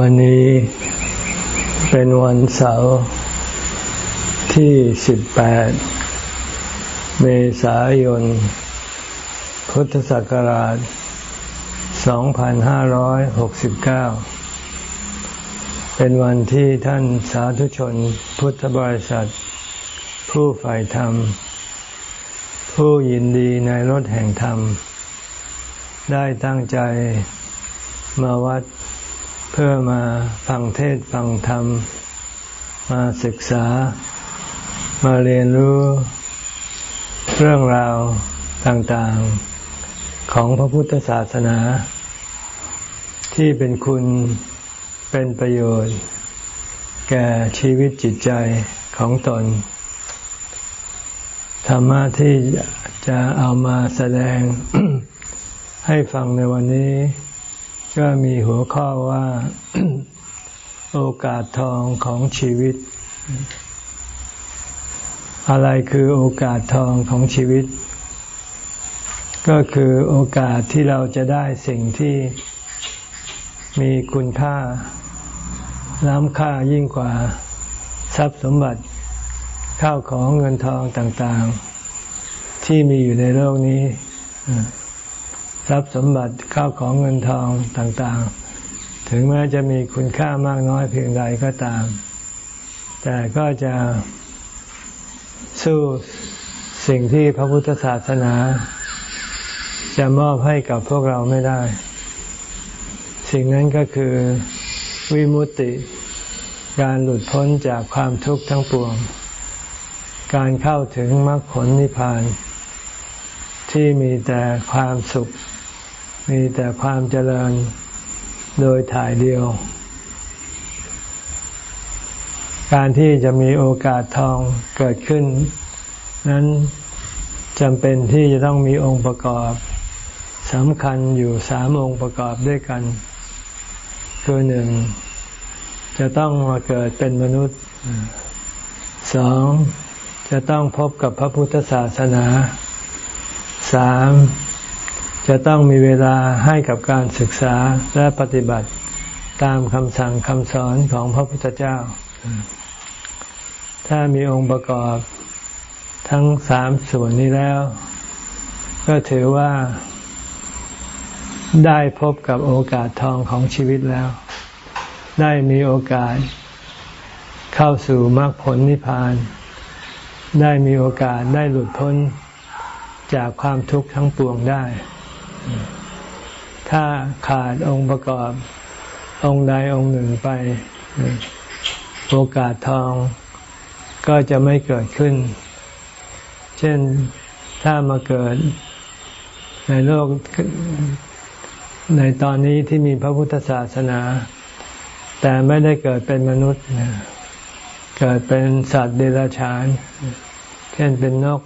วันนี้เป็นวันเสาร์ที่ 18 เมษายน พุทธศักราช 2569 เป็นวันที่ท่านสาธุชนพุทธบริษัท ผู้ใฝ่ธรรม ผู้ยินดีในรถแห่งธรรม ได้ตั้งใจมาวัด พื่อมาฟังเทศฟังธรรม มาศึกษา มาเรียนรู้ เรื่องราวต่างๆ ของพระพุทธศาสนา ที่เป็นคุณเป็นประโยชน์ แก่ชีวิตจิตใจของตน ธรรมะที่จะเอามาแสดงให้ฟังในวันนี้ ก็มีหัวข้อว่า โอกาสทองของชีวิต อะไรคือโอกาสทองของชีวิต ก็คือโอกาสที่เราจะได้สิ่งที่มีคุณค่า ล้ำค่ายิ่งกว่าทรัพย์สมบัติข้าวของเงินทองต่างๆ ที่มีอยู่ในโลกนี้ ทรัพย์สมบัติข้าวของเงินทองต่างๆ ถึงแม้จะมีคุณค่ามากน้อยเพียงใดก็ตาม แต่ก็จะสู้สิ่งที่พระพุทธศาสนา จะมอบให้กับพวกเราไม่ได้ สิ่งนั้นก็คือวิมุตติ การหลุดพ้นจากความทุกข์ทั้งปวง การเข้าถึงมรรคผลนิพพานที่มีแต่ความสุข มีแต่ความเจริญโดยถ่ายเดียว การที่จะมีโอกาสทองเกิดขึ้น นั้นจำเป็นที่จะต้องมีองค์ประกอบสำคัญอยู่สามองค์ประกอบด้วยกัน คือหนึ่ง จะต้องมาเกิดเป็นมนุษย์สอง จะต้องพบกับพระพุทธศาสนาสาม จะต้องมีเวลาให้กับการศึกษาและปฏิบัติตามคำสั่งคำสอนของพระพุทธเจ้า ถ้ามีองค์ประกอบทั้งสามส่วนนี้แล้ว ก็ถือว่าได้พบกับโอกาสทองของชีวิตแล้ว ได้มีโอกาส เข้าสู่มรรคผลนิพพาน ได้มีโอกาสได้หลุดพ้นจากความทุกข์ทั้งปวงได้ ถ้าขาดองค์ประกอบองค์ใดองค์หนึ่งไป โอกาสทองก็จะไม่เกิดขึ้น เช่นถ้ามาเกิดในโลกในตอนนี้ที่มีพระพุทธศาสนา แต่ไม่ได้เกิดเป็นมนุษย์ เกิดเป็นสัตว์เดรัจฉาน เช่นเป็นนก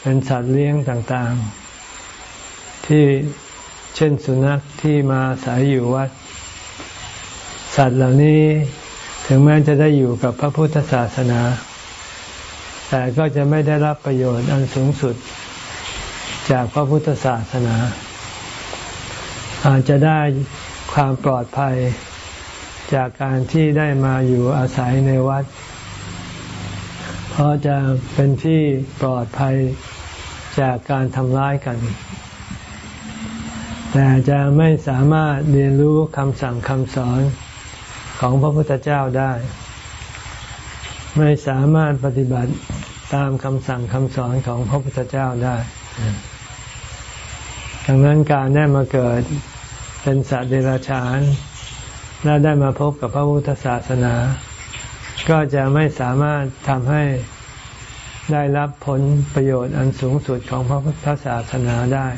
เป็นสัตว์เลี้ยงต่างๆ ที่เช่นสุนัขที่มาสายอยู่วัด สัตว์เหล่านี้ถึงแม้จะได้อยู่กับพระพุทธศาสนา แต่ก็จะไม่ได้รับประโยชน์อันสูงสุด จากพระพุทธศาสนา อาจจะได้ความปลอดภัยจากการที่ได้มาอยู่อาศัยในวัด เพราะจะเป็นที่ปลอดภัยจากการทำร้ายกัน แต่จะไม่สามารถเรียนรู้คำสั่งคำสอนของพระพุทธเจ้าได้ ไม่สามารถปฏิบัติตามคำสั่งคำสอนของพระพุทธเจ้าได้ ดังนั้นการได้มาเกิดเป็นสัตว์เดรัจฉาน และได้มาพบกับพระพุทธศาสนา ก็จะไม่สามารถทำให้ได้รับผลประโยชน์อันสูงสุดของพระพุทธศาสนาได้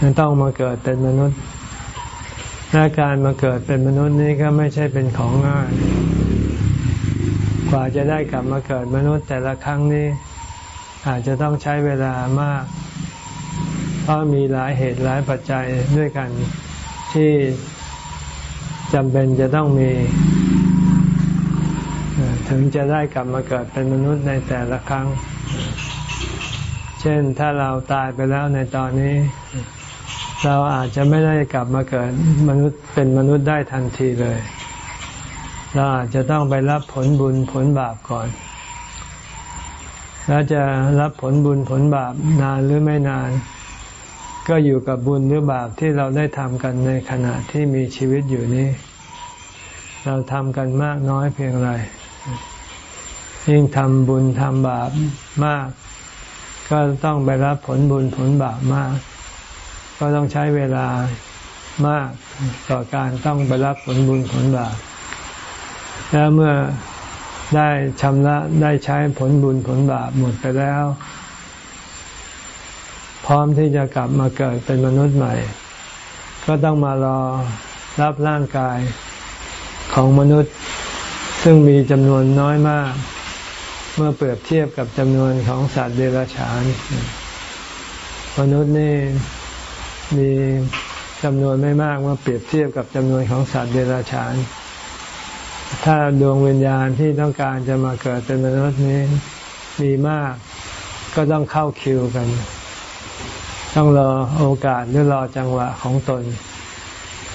ยังต้องมาเกิดเป็นมนุษย์และการมาเกิดเป็นมนุษย์นี้ก็ไม่ใช่เป็นของง่าย กว่าจะได้กลับมาเกิดมนุษย์แต่ละครั้งนี้ อาจจะต้องใช้เวลามาก เพราะมีหลายเหตุหลายปัจจัยด้วยกันที่จำเป็นจะต้องมี ถึงจะได้กลับมาเกิดเป็นมนุษย์ในแต่ละครั้ง เช่นถ้าเราตายไปแล้วในตอนนี้ เราอาจจะไม่ได้กลับมาเกิดมนุษย์เป็นมนุษย์ได้ทันทีเลย เราอาจจะต้องไปรับผลบุญผลบาปก่อน แล้วจะรับผลบุญผลบาปนานหรือไม่นาน ก็อยู่กับบุญหรือบาปที่เราได้ทำกันในขณะที่มีชีวิตอยู่นี้ เราทำกันมากน้อยเพียงไรยิ่งทำบุญทำบาปมาก ก็ต้องไปรับผลบุญผลบาปมาก ก็ต้องใช้เวลามากต่อการต้องไปรับผลบุญผลบาปแล้วเมื่อได้ชำระได้ใช้ผลบุญผลบาปหมดไปแล้ว พร้อมที่จะกลับมาเกิดเป็นมนุษย์ใหม่ ก็ต้องมารอรับร่างกายของมนุษย์ ซึ่งมีจำนวนน้อยมาก เมื่อเปรียบเทียบกับจำนวนของสัตว์เดรัจฉาน มนุษย์นี่ มีจำนวนไม่มากเมื่อเปรียบเทียบกับจำนวนของสัตว์เดรัจฉาน ถ้าดวงวิญญาณที่ต้องการจะมาเกิดเป็นมนุษย์นี้มีมาก ก็ต้องเข้าคิวกัน ต้องรอโอกาสหรือรอจังหวะของตน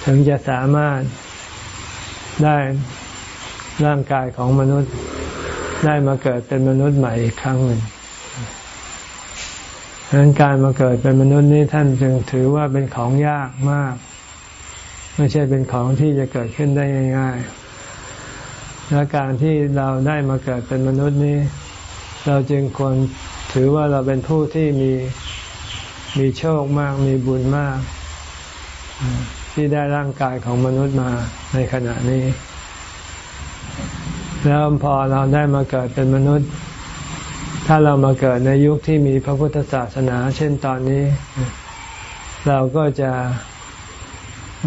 ถึงจะสามารถได้ร่างกายของมนุษย์ได้มาเกิดเป็นมนุษย์ใหม่อีกครั้งหนึ่ง ดังนั้นการมาเกิดเป็นมนุษย์นี้ท่านจึงถือว่าเป็นของยากมาก ไม่ใช่เป็นของที่จะเกิดขึ้นได้ง่าย ๆ และการที่เราได้มาเกิดเป็นมนุษย์นี้ เราจึงควรถือว่าเราเป็นผู้ที่มีมีโชคมากมีบุญมาก ที่ได้ร่างกายของมนุษย์มาในขณะนี้ แล้วพอเราได้มาเกิดเป็นมนุษย์ ถ้าเรามาเกิดในยุคที่มีพระพุทธศาสนา เช่นตอนนี้ เราก็จะ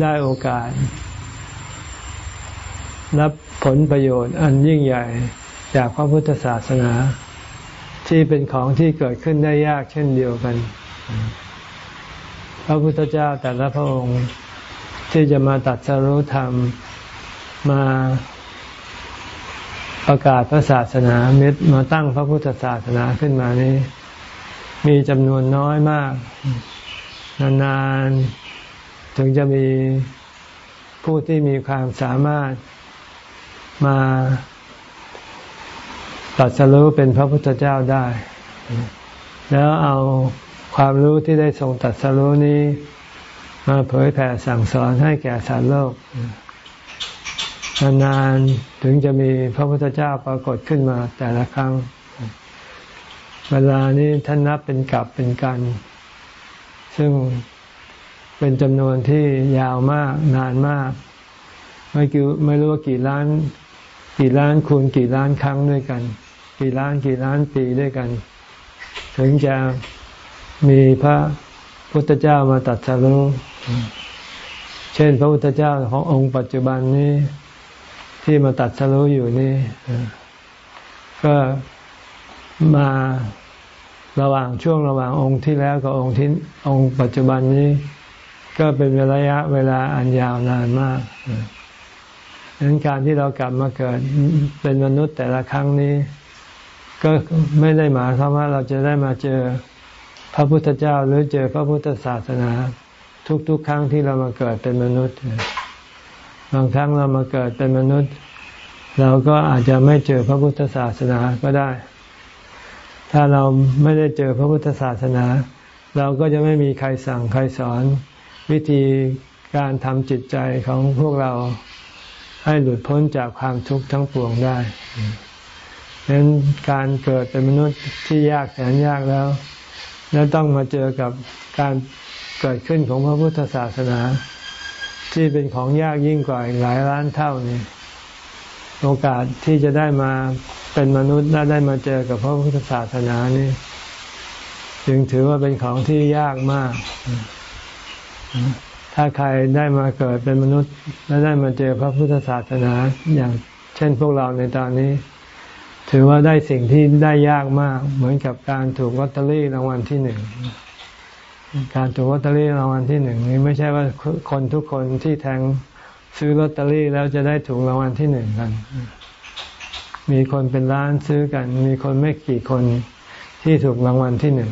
ได้โอกาส รับผลประโยชน์อันยิ่งใหญ่จากพระพุทธศาสนา ที่เป็นของที่เกิดขึ้นได้ยากเช่นเดียวกัน พระพุทธเจ้าแต่ละพระองค์ที่จะมาตัดสรุธรรมมา ประกาศพระศาสนาเม็ดมาตั้งพระพุทธศาสนาขึ้นมานี้ มีจำนวนน้อยมาก นานๆ ถึงจะมีผู้ที่มีความสามารถมาตัดสรู้เป็นพระพุทธเจ้าได้ แล้วเอาความรู้ที่ได้ทรงตัดสรู้นี้ มาเผยแผ่สั่งสอนให้แก่สารโลก นานๆถึงจะมีพระพุทธเจ้าปรากฏขึ้นมาแต่ละครั้ง เวลานี้ท่านนับเป็นกลับเป็นกัน ซึ่งเป็นจำนวนที่ยาวมากนานมาก ไม่กี่ไม่รู้ว่ากี่ล้าน กี่ล้านคูณกี่ล้านครั้งด้วยกัน กี่ล้านกี่ล้านปีด้วยกัน ถึงจะมีพระพุทธเจ้ามาตัดสรุเช่น พระพุทธเจ้าขององค์ปัจจุบันนี้ ที่มาตัดสรู้อยู่นี่ก็มาระหว่างช่วงระหว่างองค์ที่แล้วกับองค์ที่องค์ปัจจุบันนี้ ก็เป็นระยะเวลาอันยาวนานมากดังนั้นการที่เรากลับมาเกิดเป็นมนุษย์แต่ละครั้งนี้ ก็ไม่ได้หมายความว่าเราจะได้มาเจอพระพุทธเจ้าหรือเจอพระพุทธศาสนา ทุกๆ ครั้งที่เรามาเกิดเป็นมนุษย์ บางครั้งเรามาเกิดเป็นมนุษย์ เราก็อาจจะไม่เจอพระพุทธศาสนาก็ได้ ถ้าเราไม่ได้เจอพระพุทธศาสนา เราก็จะไม่มีใครสั่งใครสอน วิธีการทำจิตใจของพวกเราให้หลุดพ้นจากความทุกข์ทั้งปวงได้ดังนั้นการเกิดเป็นมนุษย์ที่ยากแสนยากแล้ว แล้วต้องมาเจอกับการเกิดขึ้นของพระพุทธศาสนา ที่เป็นของยากยิ่งกว่าหลายล้านเท่านี่ โอกาสที่จะได้มาเป็นมนุษย์และได้มาเจอกับพระพุทธศาสนานี่จึงถือว่าเป็นของที่ยากมาก ถ้าใครได้มาเกิดเป็นมนุษย์ และได้มาเจอพระพุทธศาสนาอย่างเช่นพวกเราในตอนนี้ ถือว่าได้สิ่งที่ได้ยากมาก เหมือนกับการถูกลอตเตอรี่รางวัลที่หนึ่งการถูกลอตเตอรี่รางวัลที่หนึ่งนี้ไม่ใช่ว่าคนทุกคนที่แทง ซื้อลอตเตอรี่แล้วจะได้ถูกรางวัลที่หนึ่งกัน มีคนเป็นล้านซื้อกัน มีคนไม่กี่คนที่ถูกรางวัลที่หนึ่ง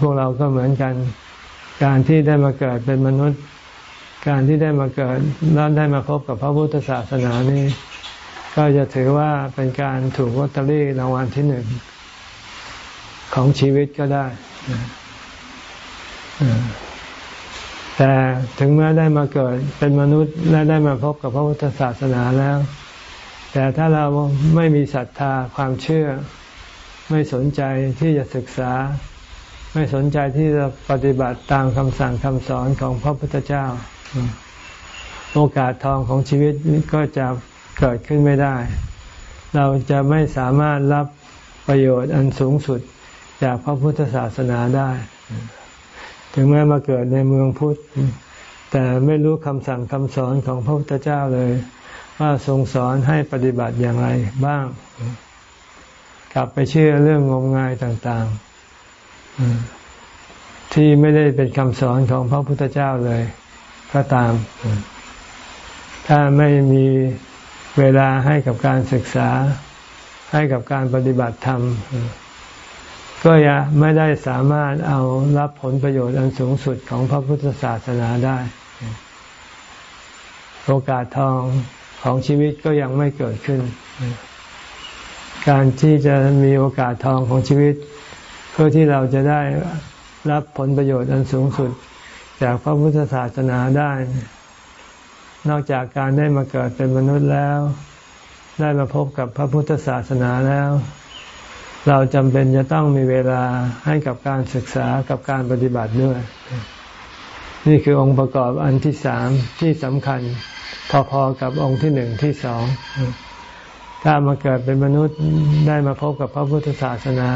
พวกเราก็เหมือนกัน การที่ได้มาเกิดเป็นมนุษย์ การที่ได้มาเกิดแล้วได้มาพบกับพระพุทธศาสนานี้ก็จะถือว่าเป็นการถูกลอตเตอรี่รางวัลที่หนึ่งของชีวิตก็ได้ แต่ถึงแม้ได้มาเกิดเป็นมนุษย์และได้มาพบกับพระพุทธศาสนาแล้ว แต่ถ้าเราไม่มีศรัทธาความเชื่อ ไม่สนใจที่จะศึกษา ไม่สนใจที่จะปฏิบัติตามคำสั่งคำสอนของพระพุทธเจ้า โอกาสทองของชีวิตก็จะเกิดขึ้นไม่ได้ เราจะไม่สามารถรับประโยชน์อันสูงสุดจากพระพุทธศาสนาได้ ถึงแม้มาเกิดในเมืองพุทธ แต่ไม่รู้คำสั่งคำสอนของพระพุทธเจ้าเลย ว่าทรงสอนให้ปฏิบัติอย่างไรบ้าง กลับไปเชื่อเรื่องงมงายต่างๆ ที่ไม่ได้เป็นคำสอนของพระพุทธเจ้าเลยก็ตาม ถ้าไม่มีเวลาให้กับการศึกษาให้กับการปฏิบัติธรรม ก็ยังไม่ได้สามารถเอารับผลประโยชน์อันสูงสุดของพระพุทธศาสนาได้ โอกาสทองของชีวิตก็ยังไม่เกิดขึ้น การที่จะมีโอกาสทองของชีวิต เพื่อที่เราจะได้รับผลประโยชน์อันสูงสุด จากพระพุทธศาสนาได้ นอกจากการได้มาเกิดเป็นมนุษย์แล้ว ได้มาพบกับพระพุทธศาสนาแล้ว เราจำเป็นจะต้องมีเวลาให้กับการศึกษากับการปฏิบัติด้วย นี่คือองค์ประกอบอันที่สามที่สำคัญ พอๆกับองค์ที่หนึ่งที่สอง ถ้ามาเกิดเป็นมนุษย์ได้มาพบกับพระพุทธศาสนา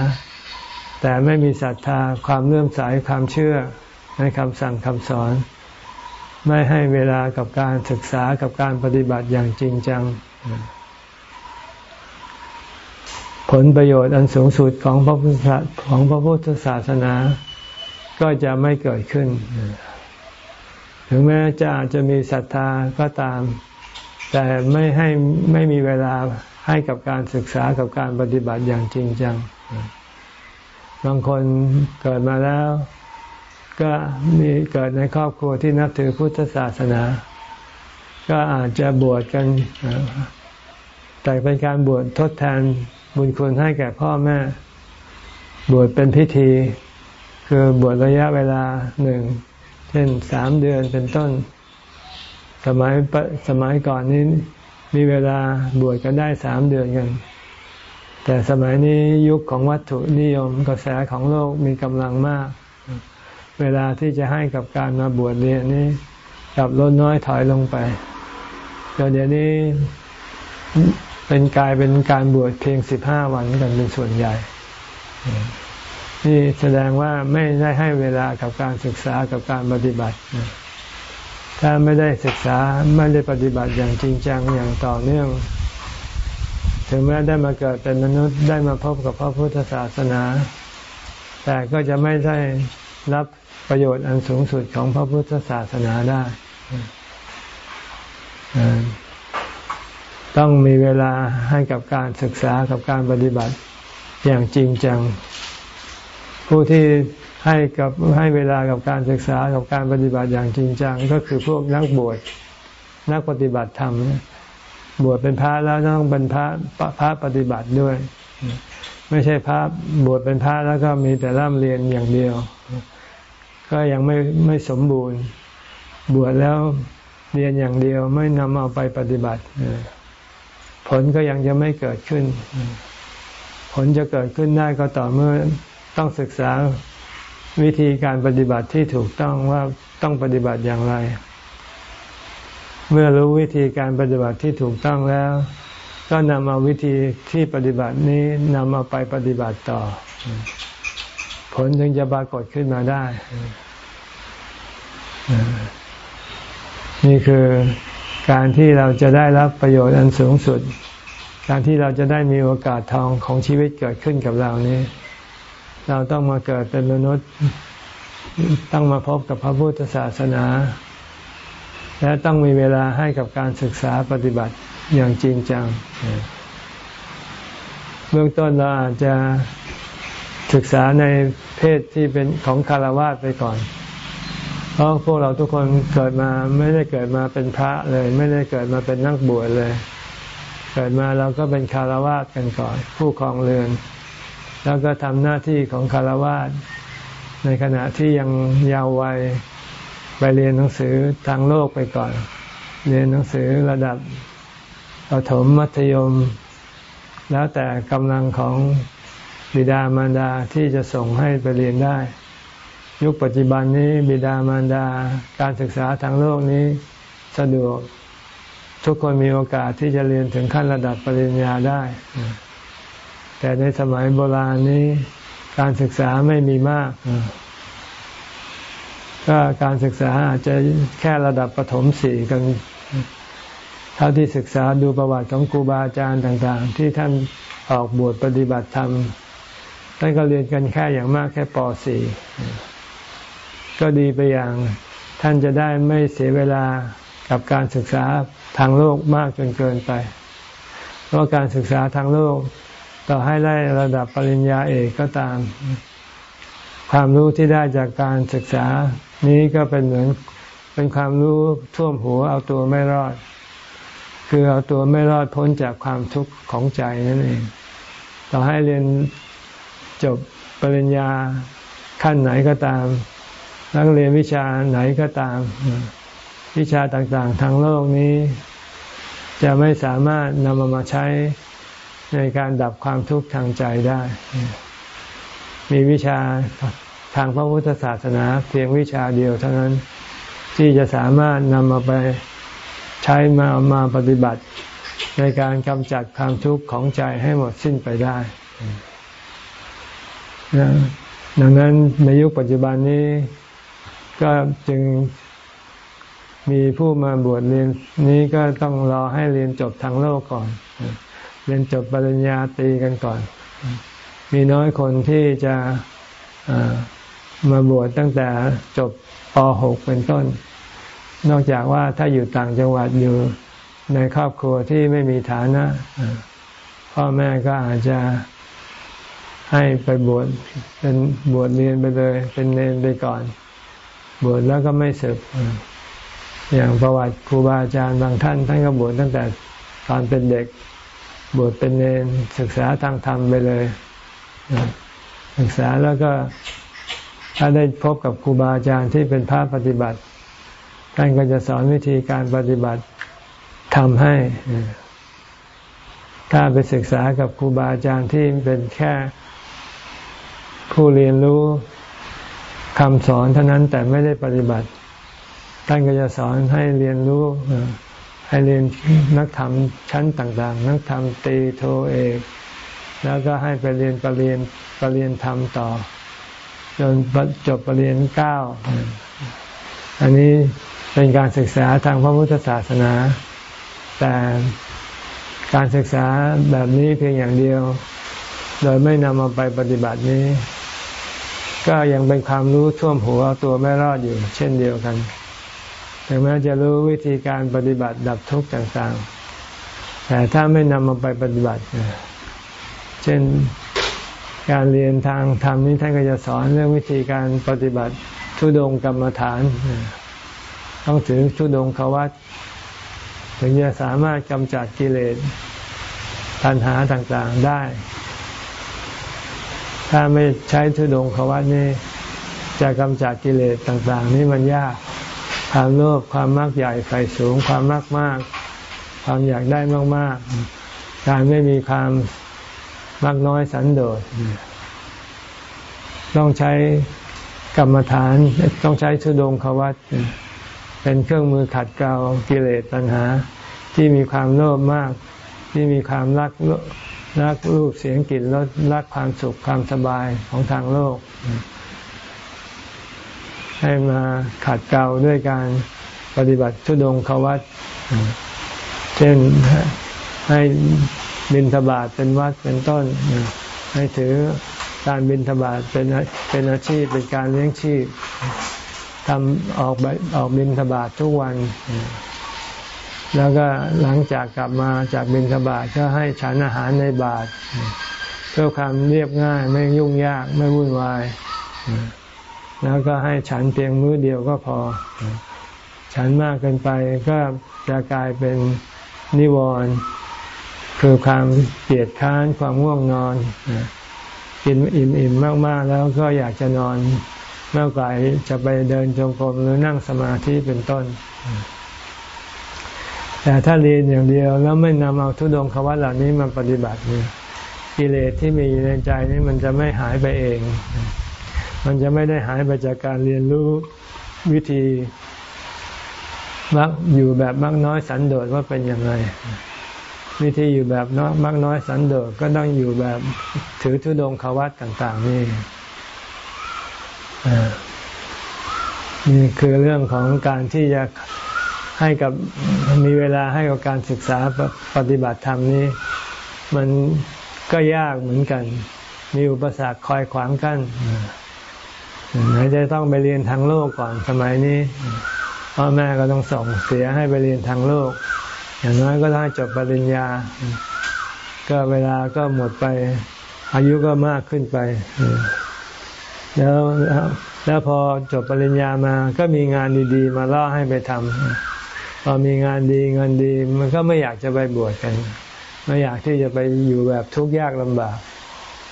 แต่ไม่มีศรัทธาความเลื่อมใสความเชื่อในคำสั่งคำสอน ไม่ให้เวลากับการศึกษากับการปฏิบัติอย่างจริงจัง ผลประโยชน์อันสูงสุดของพระพุทธของพระพุทธศาสนา ก็จะไม่เกิดขึ้น ถึงแม้จะอาจจะมีศรัทธาก็ตาม แต่ไม่ให้ไม่มีเวลาให้กับการศึกษากับการปฏิบัติอย่างจริงจัง บางคนเกิดมาแล้ว ก็มีเกิดในครอบครัวที่นับถือพุทธศาสนา ก็อาจจะบวชกัน แต่เป็นการบวชทดแทน บุญคุณให้แก่พ่อแม่ บวชเป็นพิธี คือบวชระยะเวลาหนึ่ง เช่นสามเดือนเป็นต้น สมัยสมัยก่อนนี้มีเวลาบวชกันได้สามเดือนกัน แต่สมัยนี้ยุคของวัตถุนิยมกระแสของโลกมีกำลังมาก เวลาที่จะให้กับการมาบวชเรียนนี้กลับลดน้อยถอยลงไปเดี๋ยวนี้ เป็นกลายเป็นการบวชเพียงสิบห้าวันกันเป็นส่วนใหญ่ นี่แสดงว่าไม่ได้ให้เวลากับการศึกษากับการปฏิบัติ ถ้าไม่ได้ศึกษาไม่ได้ปฏิบัติอย่างจริงจังอย่างต่อเนื่อง ถึงแม้ได้มาเกิดเป็นมนุษย์ได้มาพบกับพระพุทธศาสนา แต่ก็จะไม่ได้รับประโยชน์อันสูงสุดของพระพุทธศาสนาได้ ต้องมีเวลาให้กับการศึกษากับการปฏิบัติอย่างจริงจัง ผู้ที่ให้กับให้เวลากับการศึกษากับการปฏิบัติอย่างจริงจัง ก็คือพวกนักบวชนักปฏิบัติธรรมบวชเป็นพระแล้วต้องเป็นพระพระปฏิบัติด้วย ไม่ใช่พระบวชเป็นพระแล้วก็มีแต่ร่ำเรียนอย่างเดียว ก็ยังไม่ไม่สมบูรณ์ บวชแล้วเรียนอย่างเดียวไม่นำเอาไปปฏิบัติ ผลก็ยังจะไม่เกิดขึ้น ผลจะเกิดขึ้นได้ก็ต่อเมื่อต้องศึกษาวิธีการปฏิบัติที่ถูกต้องว่าต้องปฏิบัติอย่างไร เมื่อรู้วิธีการปฏิบัติที่ถูกต้องแล้ว ก็นำเอาวิธีที่ปฏิบัตินี้นำเอาไปปฏิบัติต่อ ผลจึงจะปรากฏขึ้นมาได้ นี่คือ การที่เราจะได้รับประโยชน์อันสูงสุด การที่เราจะได้มีโอกาสทองของชีวิตเกิดขึ้นกับเรานี้ เราต้องมาเกิดเป็นมนุษย์ต้องมาพบกับพระพุทธศาสนา และต้องมีเวลาให้กับการศึกษาปฏิบัติอย่างจริงจัง เบื้องต้นเราอาจจะศึกษาในเพศที่เป็นของคารวะไปก่อน เพราะพวกเราทุกคนเกิดมาไม่ได้เกิดมาเป็นพระเลย ไม่ได้เกิดมาเป็นนักบวชเลย เกิดมาเราก็เป็นคารวะกันก่อน ผู้ครองเรือน แล้วก็ทำหน้าที่ของคารวะในขณะที่ยังยาววัยไปเรียนหนังสือทางโลกไปก่อน เรียนหนังสือระดับประถมมัธยม แล้วแต่กำลังของบิดามารดาที่จะส่งให้ไปเรียนได้ ยุคปัจจุบันนี้บิดามารดาการศึกษาทางโลกนี้สะดวกทุกคนมีโอกาสที่จะเรียนถึงขั้นระดับปริญญาได้ แต่ในสมัยโบราณนี้การศึกษาไม่มีมาก ก็การศึกษาอาจจะแค่ระดับประถมสี่กันเท่าที่ศึกษาดูประวัติของครูบาอาจารย์ต่างๆ ที่ท่านออกบวชปฏิบัติธรรมท่านก็เรียนกันแค่อย่างมากแค่ป .4 ก็ดีไปอย่าง ท่านจะได้ไม่เสียเวลากับการศึกษาทางโลกมากจนเกินไป เพราะการศึกษาทางโลก ต่อให้ได้ระดับปริญญาเอกก็ตาม ความรู้ที่ได้จากการศึกษานี้ก็เป็นเหมือนเป็นความรู้ท่วมหัวเอาตัวไม่รอด คือเอาตัวไม่รอดพ้นจากความทุกข์ของใจนั่นเอง ต่อให้เรียนจบปริญญาขั้นไหนก็ตาม นักเรียนวิชาไหนก็ตาม วิชาต่างๆ ทางโลกนี้ จะไม่สามารถนำมามาใช้ในการดับความทุกข์ทางใจได้ มีวิชาทางพระพุทธศาสนาเพียงวิชาเดียวเท่านั้นที่จะสามารถนำมาไปใช้มามาปฏิบัติ ในการกำจัดความทุกข์ของใจให้หมดสิ้นไปได้ ดังนั้นในยุคปัจจุบันนี้ ก็จึงมีผู้มาบวชเรียนนี้ก็ต้องรอให้เรียนจบทางโลกก่อน เรียนจบปริญญาตรีกันก่อน มีน้อยคนที่จะมาบวชตั้งแต่จบป .6 เป็นต้น นอกจากว่าถ้าอยู่ต่างจังหวัดอยู่ในครอบครัวที่ไม่มีฐานะ พ่อแม่ก็อาจจะให้ไปบวชเป็นบวชเรียนไปเลย เป็นเนรไปก่อน บวชแล้วก็ไม่สึกอย่างประวัติครูบาอาจารย์บางท่าน ท่านก็บวชตั้งแต่ตอนเป็นเด็ก บวชเป็นเนรศึกษาทางธรรมไปเลย ศึกษาแล้วก็ถ้าได้พบกับครูบาอาจารย์ที่เป็นพระปฏิบัติ ท่านก็จะสอนวิธีการปฏิบัติทำให้ ถ้าไปศึกษากับครูบาอาจารย์ที่เป็นแค่ผู้เรียนรู้ คำสอนเท่านั้นแต่ไม่ได้ปฏิบัติ ท่านก็จะสอนให้เรียนรู้ให้เรียนนักธรรมชั้นต่าง ๆ นักธรรมตีโทเอก แล้วก็ให้ไปเรียนปรริญญาปรริญญาธรรมต่อจนจบปรริญญาเก้าอันนี้เป็นการศึกษาทางพระพุทธศาสนา แต่การศึกษาแบบนี้เพียงอย่างเดียว โดยไม่นำมาไปปฏิบัตินี้ ก็ยังเป็นความรู้ท่วมหัวตัวไม่รอดอยู่ เช่นเดียวกัน ถึงแม้จะรู้วิธีการปฏิบัติดับทุกข์ต่างๆ แต่ถ้าไม่นำมาไปปฏิบัติ เช่นการเรียนทางธรรมนี้ท่านก็จะสอนเรื่องวิธีการปฏิบัติทุดงกรรมฐาน ต้องถือทุดงควัตถึงจะสามารถกำจัดกิเลสตัณหาต่างๆได้ ถ้าไม่ใช้ทุดงควัตนี้จะกำจัดกิเลสต่าง ๆ นี่มันยากความโลภความมากใหญ่ไฟสูง ความมากมากความอยากได้มาก ๆ การไม่มีความมากน้อยสันโดษต้องใช้กรรมฐานต้องใช้ทุดงควัตเป็นเครื่องมือขัดเกลากิเลสตัณหา ที่มีความโลภมาก ที่มีความรัก รักรูปเสียงกลิ่นรสรักความสุขความสบายของทางโลก ให้มาขัดเกลาด้วยการปฏิบัติทุดงควัตเช่นให้บินทบาทเป็นวัดเป็นต้น ให้ถือการบินทบาทเป็นเป็นอาชีพเป็นการเลี้ยงชีพทำออกออกบินทบาททุกวัน แล้วก็หลังจากกลับมาจากบินทบาทก็ให้ฉันอาหารในบาทเพื่อความเรียบง่ายไม่ยุ่งยากไม่วุ่นวาย แล้วก็ให้ฉันเพียงมื้อเดียวก็พอ ฉันมากเกินไปก็จะกลายเป็นนิวรณ์คือความเกลียดค้านความง่วงนอนกินอิ่มๆมากๆ แล้วก็อยากจะนอนมากกว่าจะไปเดินจงกรมหรือนั่งสมาธิเป็นต้น แต่ถ้าเรียนอย่างเดียวแล้วไม่นำเอาทุดงควัตเหล่านี้มาปฏิบัติเนี่ยกิเลสที่มีในใจนี้มันจะไม่หายไปเอง มันจะไม่ได้หายไปจากการเรียนรู้วิธีมักอยู่แบบมักน้อยสันโดษว่าเป็นยังไงวิธีอยู่แบบน้อยมักน้อยสันโดษก็ต้องอยู่แบบถือทุดงควัตต่าง ๆ นี่นี่คือเรื่องของการที่จะ ให้กับมีเวลาให้กับการศึกษาปฏิบัติธรรมนี้ มันก็ยากเหมือนกัน มีอุปสรรคคอยขวางกัน้นไหนจะต้องไปเรียนทางโลกก่อนสมัยนี้พ่อแม่ก็ต้องส่งเสียให้ไปเรียนทางโลก อย่างน้อยก็ต้องจบปริญญา ก็เวลาก็หมดไป อายุก็มากขึ้นไป แล้วแล้วพอจบปริญญามา ก็มีงานดี ๆ มาล่อให้ไปทำ อมีงานดีเงินดี มันก็ไม่อยากจะไปบวชกัน ไม่อยากที่จะไปอยู่แบบทุกข์ยากลำบาก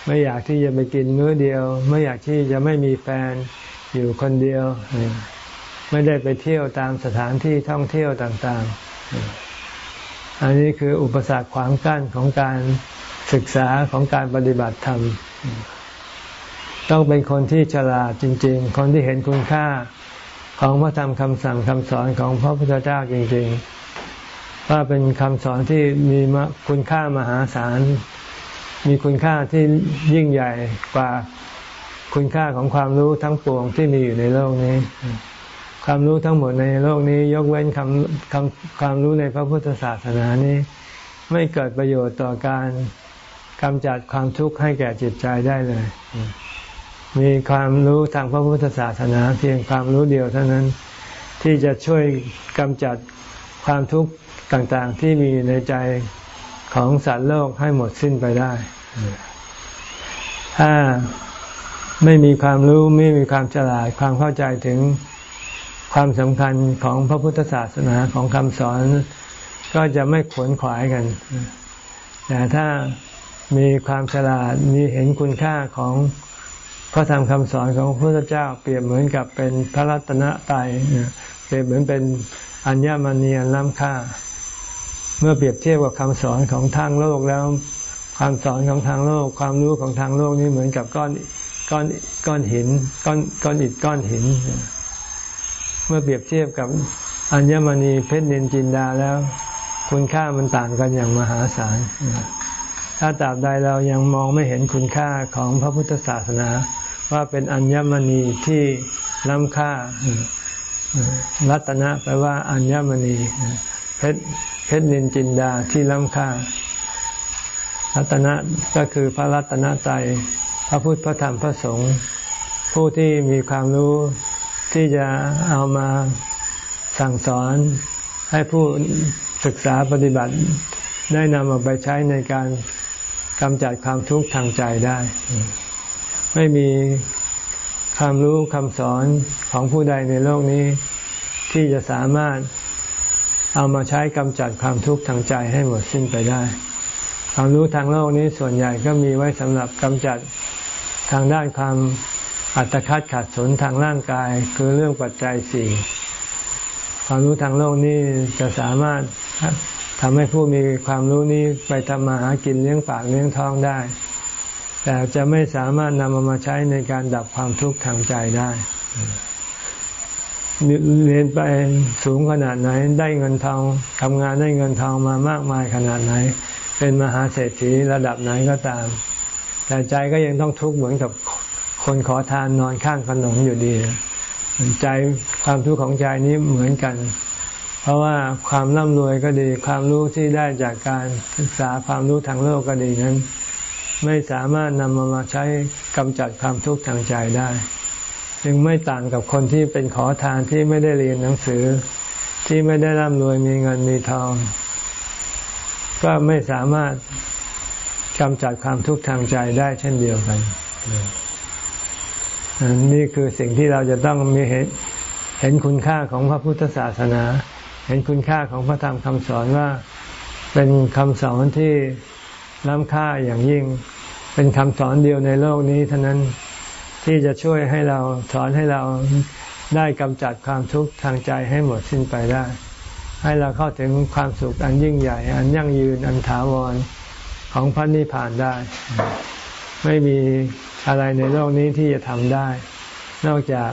ไม่อยากที่จะไปกินมื้อเดียว ไม่อยากที่จะไม่มีแฟนอยู่คนเดียว ไม่ได้ไปเที่ยวตามสถานที่ท่องเที่ยวต่าง ๆ อันนี้คืออุปสรรคขวางกั้นของการศึกษาของการปฏิบัติธรรม ต้องเป็นคนที่ฉลาดจริง ๆ คนที่เห็นคุณค่า ของพระธรรมคำสั่งคำสอนของพระพุทธเจ้าจริง ๆ ว่าเป็นคำสอนที่มีคุณค่ามหาศาล มีคุณค่าที่ยิ่งใหญ่กว่าคุณค่าของความรู้ทั้งปวงที่มีอยู่ในโลกนี้ ความรู้ทั้งหมดในโลกนี้ ยกเว้นคำคำความรู้ในพระพุทธศาสนานี้ ไม่เกิดประโยชน์ต่อการกำจัดความทุกข์ให้แก่จิตใจได้เลย มีความรู้ทางพระพุทธศาสนา เพียงความรู้เดียวเท่านั้น ที่จะช่วยกำจัดความทุกข์ต่างๆ ที่มีในใจของสัตว์โลกให้หมดสิ้นไปได้ ถ้าไม่มีความรู้ไม่มีความฉลาดความเข้าใจถึงความสำคัญของพระพุทธศาสนาของคำสอน ก็จะไม่ขวนขวายกัน แต่ถ้ามีความฉลาดมีเห็นคุณค่าของ ระธรรมคำสอนของพระพุทธเจ้าเปรียบเหมือนกับเป็นพระรัตนตรัยเปรียบเหมือนเป็นอัญญมณีอันล้ำค่า เมื่อเปรียบเทียบกับคำสอนของทางโลกแล้ว ความสอนของทางโลก ความรู้ของทางโลกนี่เหมือนกับก้อนก้อนก้อนหิน ก้อนก้อนอิฐก้อนหิน เมื่อเปรียบเทียบกับอัญมณีเพชรเนนจินดาแล้ว คุณค่ามันต่างกันอย่างมหาศาลถ้าตราบใดเรายังมองไม่เห็นคุณค่าของพระพุทธศาสนา ว่าเป็นอัญมณีที่ล้ำค่า รัตนะแปลว่าอัญมณี เพชรเพชรนินจินดาที่ล้ำค่า รัตนะก็คือพระรัตนตรัยพระพุทธพระธรรมพระสงฆ์ผู้ที่มีความรู้ที่จะเอามาสั่งสอนให้ผู้ศึกษาปฏิบัติได้นำเอาไปใช้ในการกำจัดความทุกข์ทางใจได้ ไม่มีความรู้คำสอนของผู้ใดในโลกนี้ ที่จะสามารถเอามาใช้กำจัดความทุกข์ทางใจให้หมดสิ้นไปได้ ความรู้ทางโลกนี้ส่วนใหญ่ก็มีไว้สำหรับกำจัดทางด้านความอัตคัดขัดสนทางร่างกาย คือเรื่องปัจจัยสี่ความรู้ทางโลกนี้จะสามารถทำให้ผู้มีความรู้นี้ไปทำมาหากินเลี้ยงปากเลี้ยงท้องได้ แต่จะไม่สามารถนำมามาใช้ในการดับความทุกข์ทางใจได้เรียนไปสูงขนาดไหน ได้เงินทองทำงานได้เงินทองมามากมายขนาดไหน เป็นมหาเศรษฐีระดับไหนก็ตาม แต่ใจก็ยังต้องทุกข์เหมือนกับคนขอทานนอนข้างขนมอยู่ดี ใจความทุกข์ของใจนี้เหมือนกัน เพราะว่าความร่ำรวยก็ดี ความรู้ที่ได้จากการศึกษาความรู้ทางโลกก็ดีนั้น ไม่สามารถนำมามาใช้กำจัดความทุกข์ทางใจได้ จึงไม่ต่างกับคนที่เป็นขอทานที่ไม่ได้เรียนหนังสือ ที่ไม่ได้ร่ำรวยมีเงินมีทอง ก็ไม่สามารถกำจัดความทุกข์ทางใจได้เช่นเดียวกันนี่คือสิ่งที่เราจะต้องมีเห็นเห็นคุณค่าของพระพุทธศาสนา เห็นคุณค่าของพระธรรมคำสอนว่าเป็นคำสอนที่ ล้ำค่าอย่างยิ่ง เป็นคำสอนเดียวในโลกนี้เท่านั้นที่จะช่วยให้เราสอนให้เราได้กำจัดความทุกข์ทางใจให้หมดสิ้นไปได้ ให้เราเข้าถึงความสุขอันยิ่งใหญ่ อันยั่งยืนอันถาวรของพระนิพพานได้ ไม่มีอะไรในโลกนี้ที่จะทำได้ นอกจาก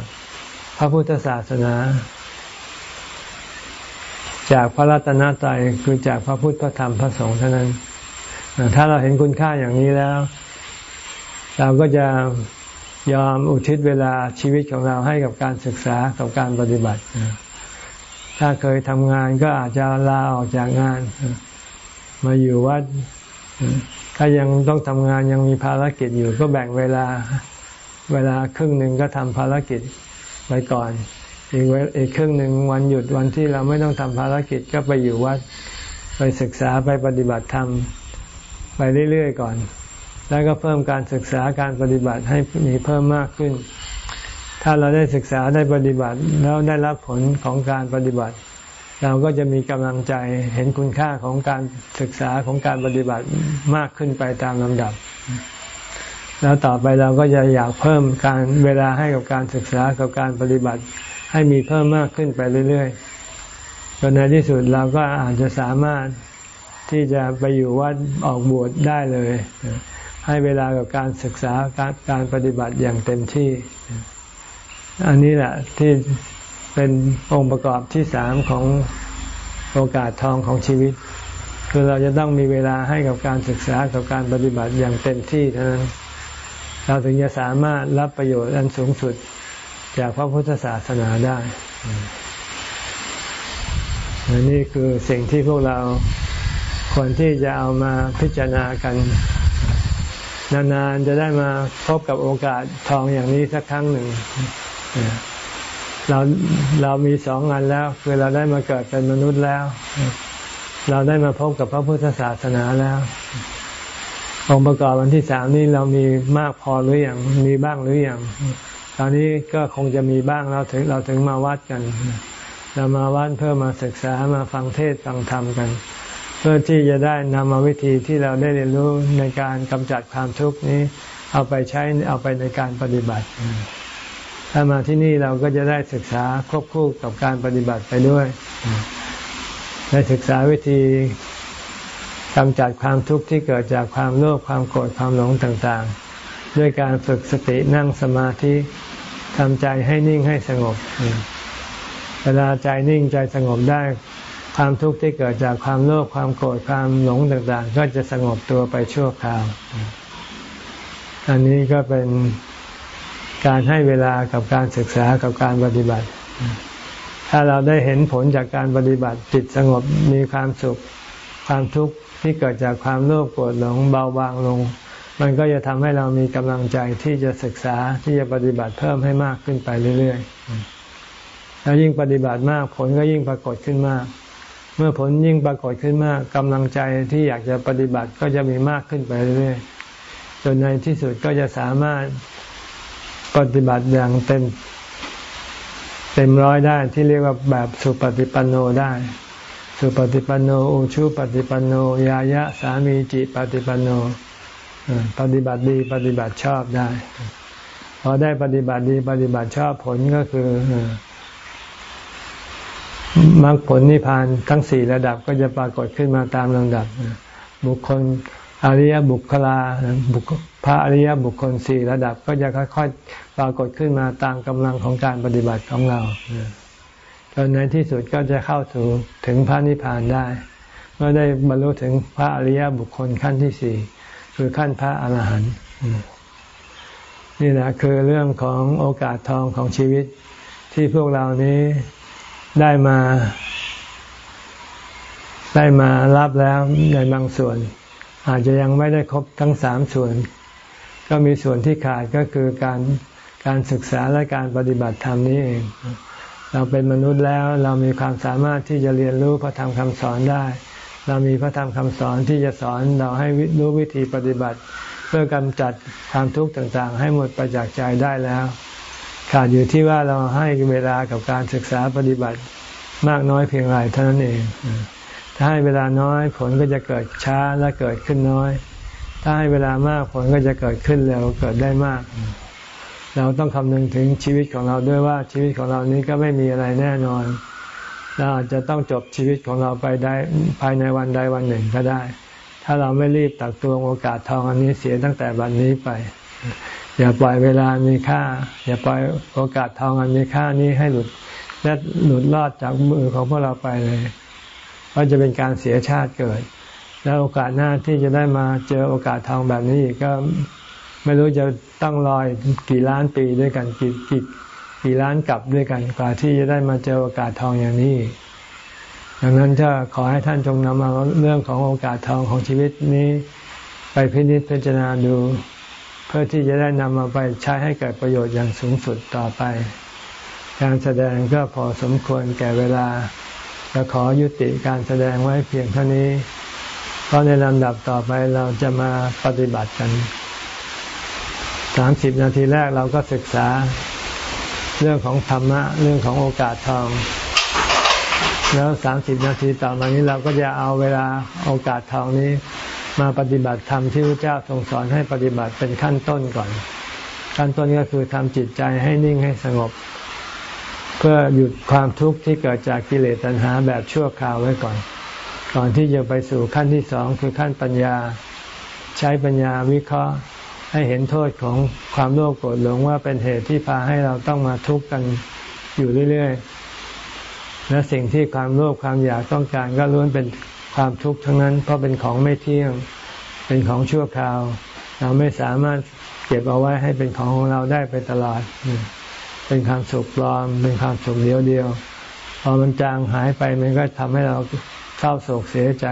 พระพุทธศาสนา จากพระรัตนตรัยคือจากพระพุทธพระธรรมพระสงฆ์เท่านั้น ถ้าเราเห็นคุณค่าอย่างนี้แล้ว เราก็จะยอมอุทิศเวลาชีวิตของเราให้กับการศึกษากับการปฏิบัติ ถ้าเคยทำงานก็อาจจะลาออกจากงาน มาอยู่วัด ถ้ายังต้องทำงานยังมีภารกิจอยู่ ก็แบ่งเวลาเวลาครึ่งหนึ่งก็ทำภารกิจไปก่อน อีกอีกครึ่งหนึ่งวันหยุดวันที่เราไม่ต้องทำภารกิจก็ไปอยู่วัด ไปศึกษาไปปฏิบัติธรรม ไปเรื่อยๆก่อน แล้วก็เพิ่มการศึกษาการปฏิบัติให้มีเพิ่มมากขึ้น ถ้าเราได้ศึกษาได้ปฏิบัติแล้วได้รับผลของการปฏิบัติ เราก็จะมีกำลังใจเห็นคุณค่าของการศึกษาของการปฏิบัติมากขึ้นไปตามลำดับ แล้วต่อไปเราก็จะอยากเพิ่มการเวลาให้กับการศึกษากับการปฏิบัติ ให้มีเพิ่มมากขึ้นไปเรื่อยๆจนในที่สุดเราก็อาจจะสามารถ ที่จะไปอยู่วัดออกบวชได้เลย ให้เวลากับการศึกษาการการปฏิบัติอย่างเต็มที่ อันนี้แหละที่เป็นองค์ประกอบที่สามของโอกาสทองของชีวิต คือเราจะต้องมีเวลาให้กับการศึกษากับการปฏิบัติอย่างเต็มที่เท่านั้นเราถึงจะสามารถรับประโยชน์อันสูงสุดจากพระพุทธศาสนาได้นี่คือสิ่งที่พวกเรา ควรที่จะเอามาพิจารณากัน นานๆจะได้มาพบกับโอกาสทองอย่างนี้สักครั้งหนึ่งเราเรามีสองงานแล้วคือเราได้มาเกิดเป็นมนุษย์แล้ว เราได้มาพบกับพระพุทธศาสนาแล้วองค์ประกอบวันที่สามนี้เรามีมากพอหรืออยังมีบ้างหรืออยังตอนนี้ก็คงจะมีบ้างเราถึงเราถึงมาวัดกัน เรามาวัดเพื่อมาศึกษามาฟังเทศฟังธรรมกัน พื่อที่จะได้นำเอาวิธีที่เราได้เรียนรู้ในการกำจัดความทุกข์นี้ เอาไปใช้เอาไปในการปฏิบัติ ถ้ามาที่นี่เราก็จะได้ศึกษาควบคู่กับการปฏิบัติไปด้วยได้ศึกษาวิธีกำจัดความทุกข์ที่เกิดจากความโลภความโกรธความหลงต่างๆ ด้วยการฝึกสตินั่งสมาธิทำใจให้นิ่งให้สงบ เวลาใจนิ่งใจสงบได้ ความทุกข์ที่เกิดจากความโลภความโกรธความหลงต่างๆ ก็จะสงบตัวไปชั่วคราว อันนี้ก็เป็นการให้เวลากับการศึกษากับการปฏิบัติ ถ้าเราได้เห็นผลจากการปฏิบัติจิตสงบมีความสุข ความทุกข์ที่เกิดจากความโลภโกรธหลงเบาบางลง มันก็จะทำให้เรามีกำลังใจที่จะศึกษาที่จะปฏิบัติเพิ่มให้มากขึ้นไปเรื่อยๆ แล้วยิ่งปฏิบัติมากผลก็ยิ่งปรากฏขึ้นมาก เมื่อผลยิ่งปรากฏขึ้นมากกำลังใจที่อยากจะปฏิบัติก็จะมีมากขึ้นไปเรื่อยๆจนในที่สุดก็จะสามารถปฏิบัติอย่างเต็มเต็มร้อยได้ที่เรียกว่าแบบสุปฏิปันโนได้ สุปฏิปันโนอุชุปฏิปันโนยายะสามีจิปฏิปันโนปฏิบัติดีปฏิบัติชอบได้ พอได้ปฏิบัติดีปฏิบัติชอบผลก็คือ มรรคผลนิพพานทั้งสี่ระดับก็จะปรากฏขึ้นมาตามลำดับ บุคคลอริยบุคลาบุคพระอริยบุคคลสี่ระดับก็จะค่อยๆปรากฏขึ้นมาตามกำลังของการปฏิบัติของเราจนในที่สุดก็จะเข้าถึงถึงพระนิพพานได้เมื่อได้บรรลุถึงพระอริยบุคคลขั้นที่สี่คือขั้นพระอรหันต์นี่แหละคือเรื่องของโอกาสทองของชีวิตที่พวกเรานี้ ได้มา ได้มารับแล้วในบางส่วน อาจจะยังไม่ได้ครบทั้งสามส่วน ก็มีส่วนที่ขาดก็คือการการศึกษาและการปฏิบัติธรรมนี้เอง เราเป็นมนุษย์แล้วเรามีความสามารถที่จะเรียนรู้พระธรรมคำสอนได้ เรามีพระธรรมคำสอนที่จะสอนเราให้รู้วิธีปฏิบัติ เพื่อกำจัดความทุกข์ต่างๆ ให้หมดไปจากใจได้แล้ว ขาดอยู่ที่ว่าเราให้เวลากับการศึกษาปฏิบัติมากน้อยเพียงไรเท่านั้นเอง ถ้าให้เวลาน้อยผลก็จะเกิดช้าและเกิดขึ้นน้อย ถ้าให้เวลามากผลก็จะเกิดขึ้นเร็วเกิดได้มาก เราต้องคำนึงถึงชีวิตของเราด้วยว่าชีวิตของเรานี้ก็ไม่มีอะไรแน่นอน เราอาจจะต้องจบชีวิตของเราไปได้ภายในวันใดวันหนึ่งก็ได้ ถ้าเราไม่รีบตักตวงโอกาสทองอันนี้เสียตั้งแต่วันนี้ไป อย่าปล่อยเวลามีค่า อย่าปล่อยโอกาสทองอันมีค่านี้ให้หลุดและหลุดรอดจากมือของพวกเราไปเลยเพราจะเป็นการเสียชาติเกิด แล้วโอกาสหน้าที่จะได้มาเจอโอกาสทองแบบนี้ก็ไม่รู้จะต้องรอยกี่ล้านปีด้วยกันกี่กี่กี่ล้านกลับด้วยกันกว่าที่จะได้มาเจอโอกาสทองอย่างนี้ดังนั้นจะขอให้ท่านจงนำเอาเรื่องของโอกาสทองของชีวิตนี้ ไปพินิจพิจารณาดู พื่อที่จะได้นำมาไปใช้ให้เกิดประโยชน์อย่างสูงสุดต่อไป การแสดงก็พอสมควรแก่เวลาจะขอยุติการแสดงไว้เพียงเท่านี้ เพราะในลำดับต่อไปเราจะมาปฏิบัติกันสามสิบนาทีแรกเราก็ศึกษาเรื่องของธรรมะ เรื่องของโอกาสทอง แล้วสามสิบนาทีต่อมานี้เราก็จะเอาเวลาโอกาสทองนี้ มาปฏิบัติธรรมที่พระเจ้าทรงสอนให้ปฏิบัติเป็นขั้นต้นก่อน ขั้นต้นก็คือทำจิตใจให้นิ่งให้สงบ เพื่อหยุดความทุกข์ที่เกิดจากกิเลสตัณหาแบบชั่วคราวไว้ก่อน ก่อนที่จะไปสู่ขั้นที่สองคือขั้นปัญญา ใช้ปัญญาวิเคราะห์ให้เห็นโทษของความโลภโกรธหลงว่าเป็นเหตุที่พาให้เราต้องมาทุกข์กันอยู่เรื่อยๆและสิ่งที่ความโลภความอยากต้องการก็ล้วนเป็น ความทุกข์ทั้งนั้นเพราะเป็นของไม่เที่ยง เป็นของชั่วคราว เราไม่สามารถเก็บเอาไว้ให้เป็นของของเราได้ไปตลอด เป็นความสุขปลอม เป็นความสุขเดียวเดียว พอมันจางหายไปมันก็ทำให้เราเศร้าโศกเสียใจ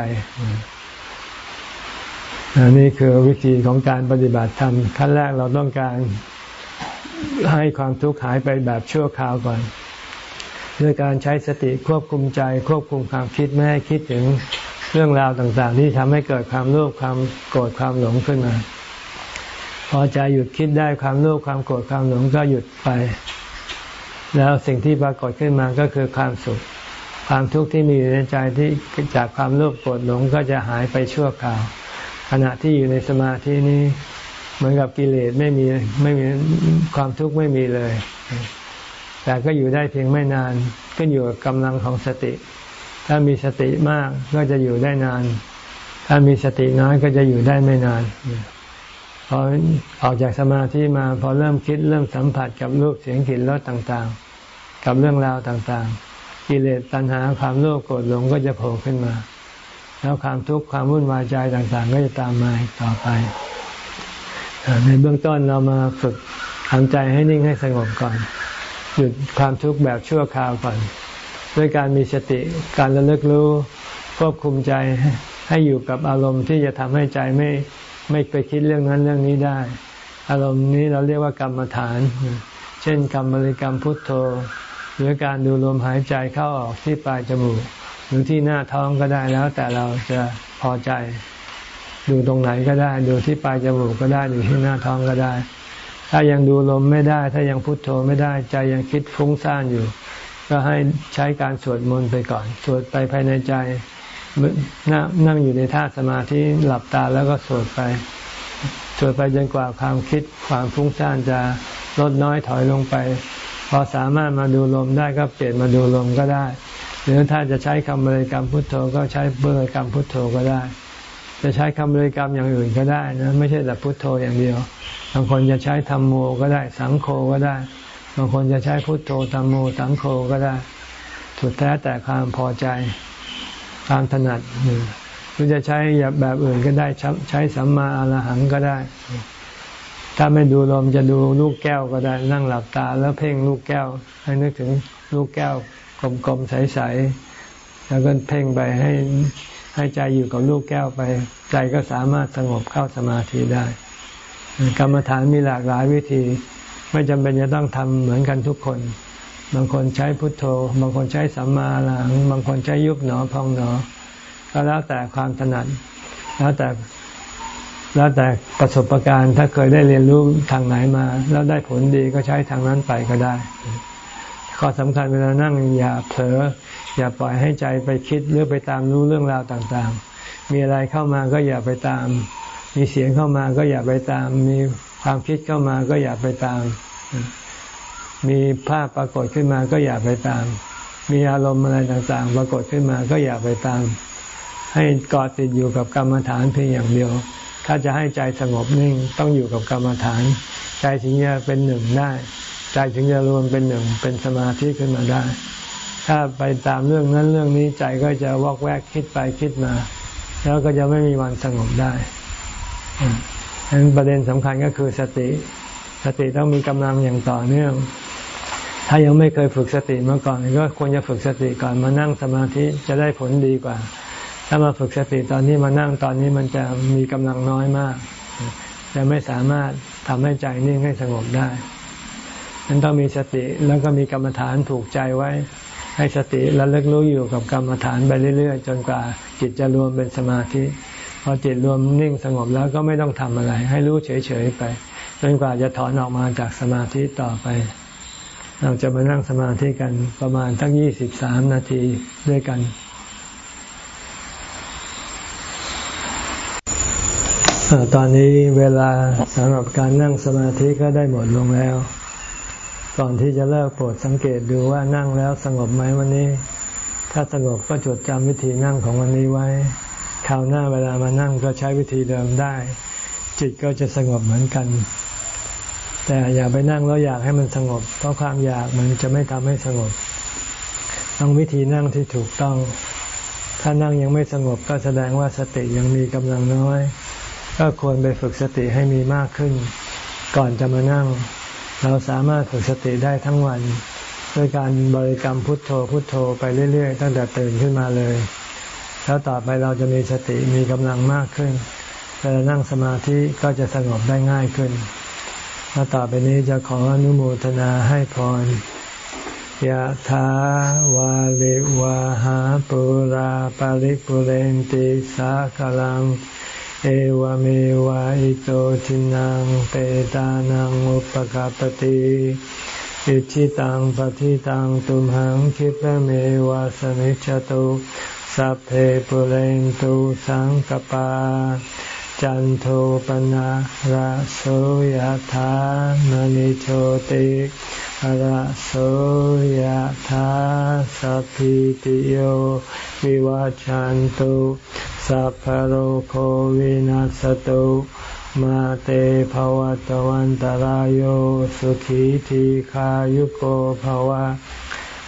อันนี้คือวิธีของการปฏิบัติธรรมขั้นแรกเราต้องการให้ความทุกข์หายไปแบบชั่วคราวก่อน ด้วยการใช้สติควบคุมใจ ควบคุมความคิดไม่ให้คิดถึง เรื่องราวต่างๆ ที่ทำให้เกิดความโลภความโกรธความหลงขึ้นมา พอใจหยุดคิดได้ความโลภความโกรธความหลงก็หยุดไป แล้วสิ่งที่ปรากฏขึ้นมาก็คือความสุข ความทุกข์ที่มีอยู่ในใจที่จากความโลภโกรธหลงก็จะหายไปชั่วคราว ขณะที่อยู่ในสมาธินี้เหมือนกับกิเลสไม่มีไม่มีความทุกข์ไม่มีเลย แต่ก็อยู่ได้เพียงไม่นานก็อยู่กับกำลังของสติ ถ้ามีสติมากก็จะอยู่ได้นาน ถ้ามีสติน้อยก็จะอยู่ได้ไม่นานพอออกจากสมาธิมาพอเริ่มคิดเริ่มสัมผัสกับรูปเสียงกลิ่นรสต่างๆ กับเรื่องราวต่างๆ กิเลสตัณหาความโลภโกรธหลงก็จะโผล่ขึ้นมา แล้วความทุกข์ความวุ่นวายใจต่างๆ ก็จะตามมาต่อไป ในเบื้องต้นเรามาฝึกทำใจให้นิ่งให้สงบก่อน หยุดความทุกข์แบบชั่วคราวก่อน ด้วยการมีสติการระลึกรู้ควบคุมใจให้อยู่กับอารมณ์ที่จะทำให้ใจไม่ไม่ไปคิดเรื่องนั้นเรื่องนี้ได้ อารมณ์นี้เราเรียกว่ากรรมฐาน เช่นกรรมบริกรรมพุทโธ หรือการดูลมหายใจเข้าออกที่ปลายจมูก หรือที่หน้าท้องก็ได้แล้ว แต่เราจะพอใจ ดูตรงไหนก็ได้ ดูที่ปลายจมูกก็ได้ดูที่หน้าท้องก็ได้ ถ้ายังดูลมไม่ได้ ถ้ายังพุทโธไม่ได้ใจยังคิดฟุ้งซ่านอยู่ ก็ให้ใช้การสวดมนต์ไปก่อน สวดไปภายในใจนั่งอยู่ในท่าสมาธิหลับตาแล้วก็สวดไป สวดไปจนกว่าความคิดความฟุ้งซ่านจะลดน้อยถอยลงไป พอสามารถมาดูลมได้ก็เปลี่ยนมาดูลมก็ได้ หรือถ้าจะใช้คำบริกรรมพุทโธก็ใช้บริกรรมพุทโธก็ได้ จะใช้คำบริกรรมอย่างอื่นก็ได้นะไม่ใช่แต่พุทโธอย่างเดียวบางคนจะใช้ธรรมโมก็ได้ สังโฆก็ได้ บางคนจะใช้พุทโธธรรมโมสังโฆก็ได้สุดแท้แต่ความพอใจความถนัดหรือจะใช้แบบอื่นก็ได้ใช้สัมมาอรหังก็ได้ ถ้าไม่ดูลมจะดูลูกแก้วก็ได้นั่งหลับตา แล้วเพ่งลูกแก้ว ให้นึกถึงลูกแก้วกลมๆใสๆแล้วก็เพ่งไปให้ให้ใจอยู่กับลูกแก้วไป ใจก็สามารถสงบเข้าสมาธิได้ กรรมฐานมีหลากหลายวิธี ไม่จำเป็นจะต้องทำเหมือนกันทุกคน บางคนใช้พุทโธ บางคนใช้สัมมาหลัง บางคนใช้ยุบหนอพองหนอ ก็แล้วแต่ความถนัด แล้วแต่แล้วแต่ประสบการณ์ถ้าเคยได้เรียนรู้ทางไหนมา แล้วได้ผลดีก็ใช้ทางนั้นไปก็ได้ข้อสำคัญเวลานั่งอย่าเผลออย่าปล่อยให้ใจไปคิดหรือไปตามรู้เรื่องราวต่างๆ มีอะไรเข้ามาก็อย่าไปตาม มีเสียงเข้ามาก็อย่าไปตาม มี ความคิดเข้ามาก็อย่าไปตาม มีภาพปรากฏขึ้นมาก็อย่าไปตาม มีอารมณ์อะไรต่างๆ ปรากฏขึ้นมาก็อย่าไปตาม ให้กอดติดอยู่กับกรรมฐานเพียงอย่างเดียว ถ้าจะให้ใจสงบนิ่งต้องอยู่กับกรรมฐาน ใจถึงจะเป็นหนึ่งได้ ใจถึงจะรวมเป็นหนึ่งเป็นสมาธิขึ้นมาได้ ถ้าไปตามเรื่องนั้นเรื่องนี้ใจก็จะวอกแวกคิดไปคิดมา แล้วก็จะไม่มีวันสงบได้ ฉะนั้นประเด็นสำคัญก็คือสติ สติต้องมีกำลังอย่างต่อเนื่อง ถ้ายังไม่เคยฝึกสติมาก่อน ก็ควรจะฝึกสติก่อนมานั่งสมาธิจะได้ผลดีกว่า ถ้ามาฝึกสติตอนนี้มานั่งตอนนี้มันจะมีกำลังน้อยมากจะไม่สามารถทำให้ใจนิ่งให้สงบได้นั้นต้องมีสติแล้วก็มีกรรมฐานผูกใจไว้ ให้สติระลึกรู้อยู่กับกรรมฐานไปเรื่อยๆ จนกว่าจิตจะรวมเป็นสมาธิ พอจิตรวมนิ่งสงบแล้วก็ไม่ต้องทำอะไร ให้รู้เฉยๆไปจนกว่าจะถอนออกมาจากสมาธิต่อไป เราจะมานั่งสมาธิกันประมาณทั้งยี่สิบสามนาทีด้วยกันตอนนี้เวลาสำหรับการนั่งสมาธิก็ได้หมดลงแล้ว ก่อนที่จะเลิกโปรดสังเกตดูว่านั่งแล้วสงบไหมวันนี้ ถ้าสงบก็จดจำวิธีนั่งของวันนี้ไว้ ราวหน้าเวลามานั่งก็ใช้วิธีเดิมได้ จิตก็จะสงบเหมือนกัน แต่อย่าไปนั่งแล้วอยากให้มันสงบ เพราะความอยากมันจะไม่ทำให้สงบ ต้องวิธีนั่งที่ถูกต้อง ถ้านั่งยังไม่สงบก็แสดงว่าสติยังมีกำลังน้อย ก็ควรไปฝึกสติให้มีมากขึ้น ก่อนจะมานั่ง เราสามารถฝึกสติได้ทั้งวันด้วยการบริกรรมพุทโธพุทโธไปเรื่อย ๆ ตั้งแต่ตื่นขึ้นมาเลย แล้วต่อไปเราจะมีสติมีกำลังมากขึ้นเวลานั่งสมาธิก็จะสงบได้ง่ายขึ้น แล้วต่อไปนี้จะขออนุโมทนาให้พรยะถาวาลิวาหาปุราปาริปุเรนติสากลัง เอวเมวะอิโตทินังเปตานังอุปกาปติอิชิตังปฏิตังตุมหังคิปเมวะสมิจฉตุ สัพเพปุเรนตุสังกปา จันโทปนะระโสยธามณิโชติระโสยธาสัพพิติโยวิวาจันตุสัพพโรโควินัสตุมาเตภวตวันตารโยสุขีทีขายุโกภวะ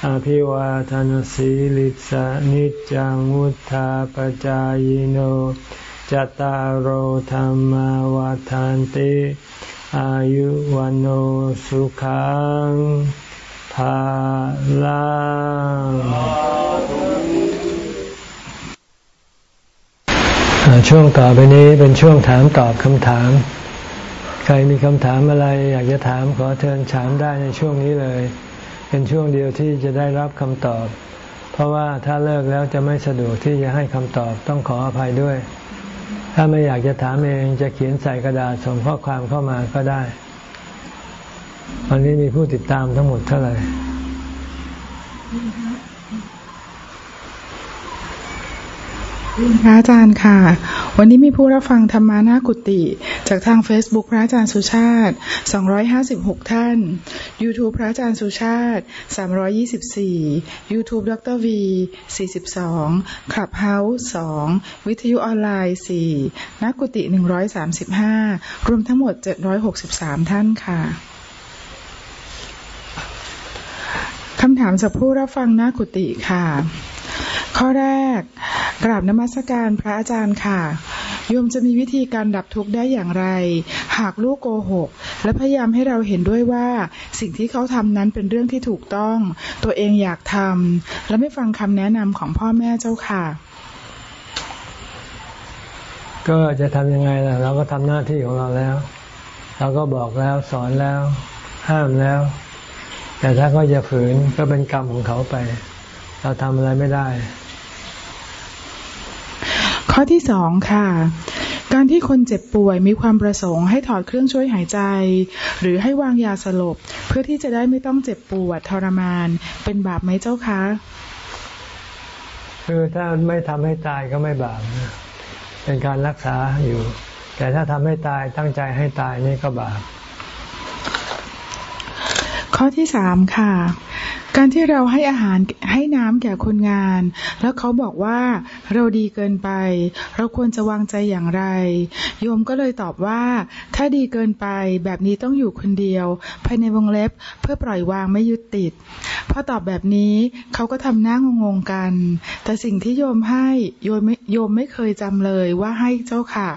อภิวาทานสีลิสานิจังวุธาปจายโนจตารโหธรรมวาทานติอายุวันโอสุขังภาลังช่วงต่อไปนี้เป็นช่วงถามตอบคำถาม ใครมีคำถามอะไรอยากจะถามขอเชิญถามได้ในช่วงนี้เลย เป็นช่วงเดียวที่จะได้รับคำตอบ เพราะว่าถ้าเลิกแล้วจะไม่สะดวกที่จะให้คำตอบต้องขออภัยด้วย ถ้าไม่อยากจะถามเองจะเขียนใส่กระดาษส่งข้อความเข้ามาก็ได้ วันนี้มีผู้ติดตามทั้งหมดเท่าไหร่ พระอาจารย์ค่ะ วันนี้มีผู้รับฟังธรรมานากุติ จากทาง Facebook พระอาจารย์สุชาติ 256 ท่าน YouTube พระอาจารย์สุชาติ 324 YouTube ดร V 42 Clubhouse 2 วิทยุออนไลน์ 4นักกุติ 135 รวมทั้งหมด 763 ท่านค่ะคำถามจากผู้รับฟังนากุติค่ะ ข้อแรก กราบนมัสการพระอาจารย์ค่ะ โยมจะมีวิธีการดับทุกข์ได้อย่างไร หากลูกโกหก และพยายามให้เราเห็นด้วยว่าสิ่งที่เขาทำนั้นเป็นเรื่องที่ถูกต้อง ตัวเองอยากทำและไม่ฟังคำแนะนำของพ่อแม่เจ้าค่ะ ก็จะทำยังไงล่ะ เราก็ทำหน้าที่ของเราแล้ว เราก็บอกแล้วสอนแล้ว ห้ามแล้ว แต่ถ้าก็จะฝืนก็เป็นกรรมของเขาไป เราทำอะไรไม่ได้ ข้อที่สองค่ะ การที่คนเจ็บป่วยมีความประสงค์ให้ถอดเครื่องช่วยหายใจ หรือให้วางยาสลบ เพื่อที่จะได้ไม่ต้องเจ็บปวดทรมาน เป็นบาปไหมเจ้าคะ คือถ้าไม่ทำให้ตายก็ไม่บาปเป็นการรักษาอยู่ แต่ถ้าทำให้ตายตั้งใจให้ตายนี่ก็บาปข้อที่สามค่ะ การที่เราให้อาหารให้น้ำแก่คนงาน แล้วเขาบอกว่าเราดีเกินไป เราควรจะวางใจอย่างไร โยมก็เลยตอบว่า ถ้าดีเกินไปแบบนี้ต้องอยู่คนเดียว ภายในวงเล็บเพื่อปล่อยวางไม่ยึดติดพอตอบแบบนี้เขาก็ทำหน้างงๆกัน แต่สิ่งที่โยมให้โยมไม่โยมไม่เคยจำเลยว่าให้เจ้าค่ะ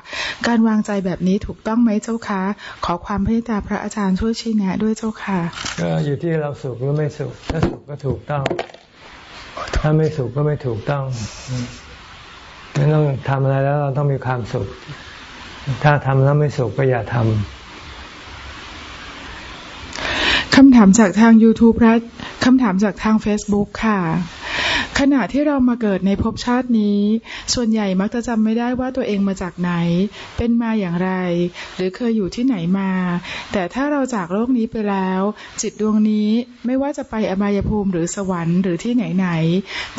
การวางใจแบบนี้ถูกต้องไหมเจ้าคะขอความเมตตาพระอาจารย์ช่วยชี้แนะด้วยเจ้าค่ะก็อยู่ที่เราสุขหรือไม่สุขถ้าสุขก็ถูกต้อง ถ้าไม่สุขก็ไม่ถูกต้องไม่ต้องทำอะไรแล้วเราต้องมีความสุข ถ้าทำแล้วไม่สุขก็อย่าทำคำถามจากทาง YouTube และคำถามจากทาง Facebook ค่ะ ขณะที่เรามาเกิดในภพชาตินี้ ส่วนใหญ่มักจะจำไม่ได้ว่าตัวเองมาจากไหน เป็นมาอย่างไร หรือเคยอยู่ที่ไหนมา แต่ถ้าเราจากโลกนี้ไปแล้ว จิตดวงนี้ไม่ว่าจะไปอบายภูมิหรือสวรรค์หรือที่ไหนไหน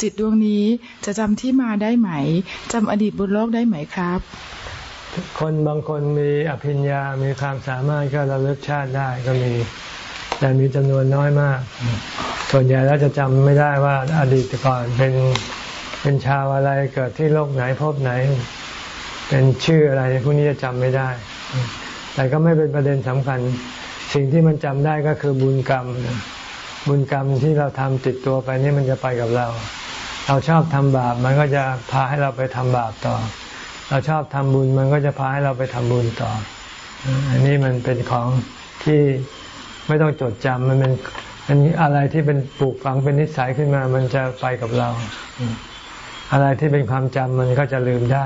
จิตดวงนี้จะจำที่มาได้ไหมจำอดีตบนโลกได้ไหมครับ คนบางคนมีอภิญญา มีความสามารถก็ระลึกชาติได้ก็มี แต่มีจำนวนน้อยมาก ส่วนใหญ่แล้วจะจำไม่ได้ว่าอดีตก่อนเป็นเป็นชาวอะไรเกิดที่โลกไหนพบไหน เป็นชื่ออะไรพวกนี้จะจำไม่ได้ แต่ก็ไม่เป็นประเด็นสำคัญ สิ่งที่มันจำได้ก็คือบุญกรรม บุญกรรมที่เราทำติดตัวไปนี่มันจะไปกับเรา เราชอบทำบาปมันก็จะพาให้เราไปทำบาปต่อ เราชอบทำบุญมันก็จะพาให้เราไปทำบุญต่อ อันนี้มันเป็นของที่ ไม่ต้องจดจำมันเป็นมันอะไรที่เป็นปลูกฝังเป็นนิสัยขึ้นมา มันจะไปกับเรา อะไรที่เป็นความจำมันก็จะลืมได้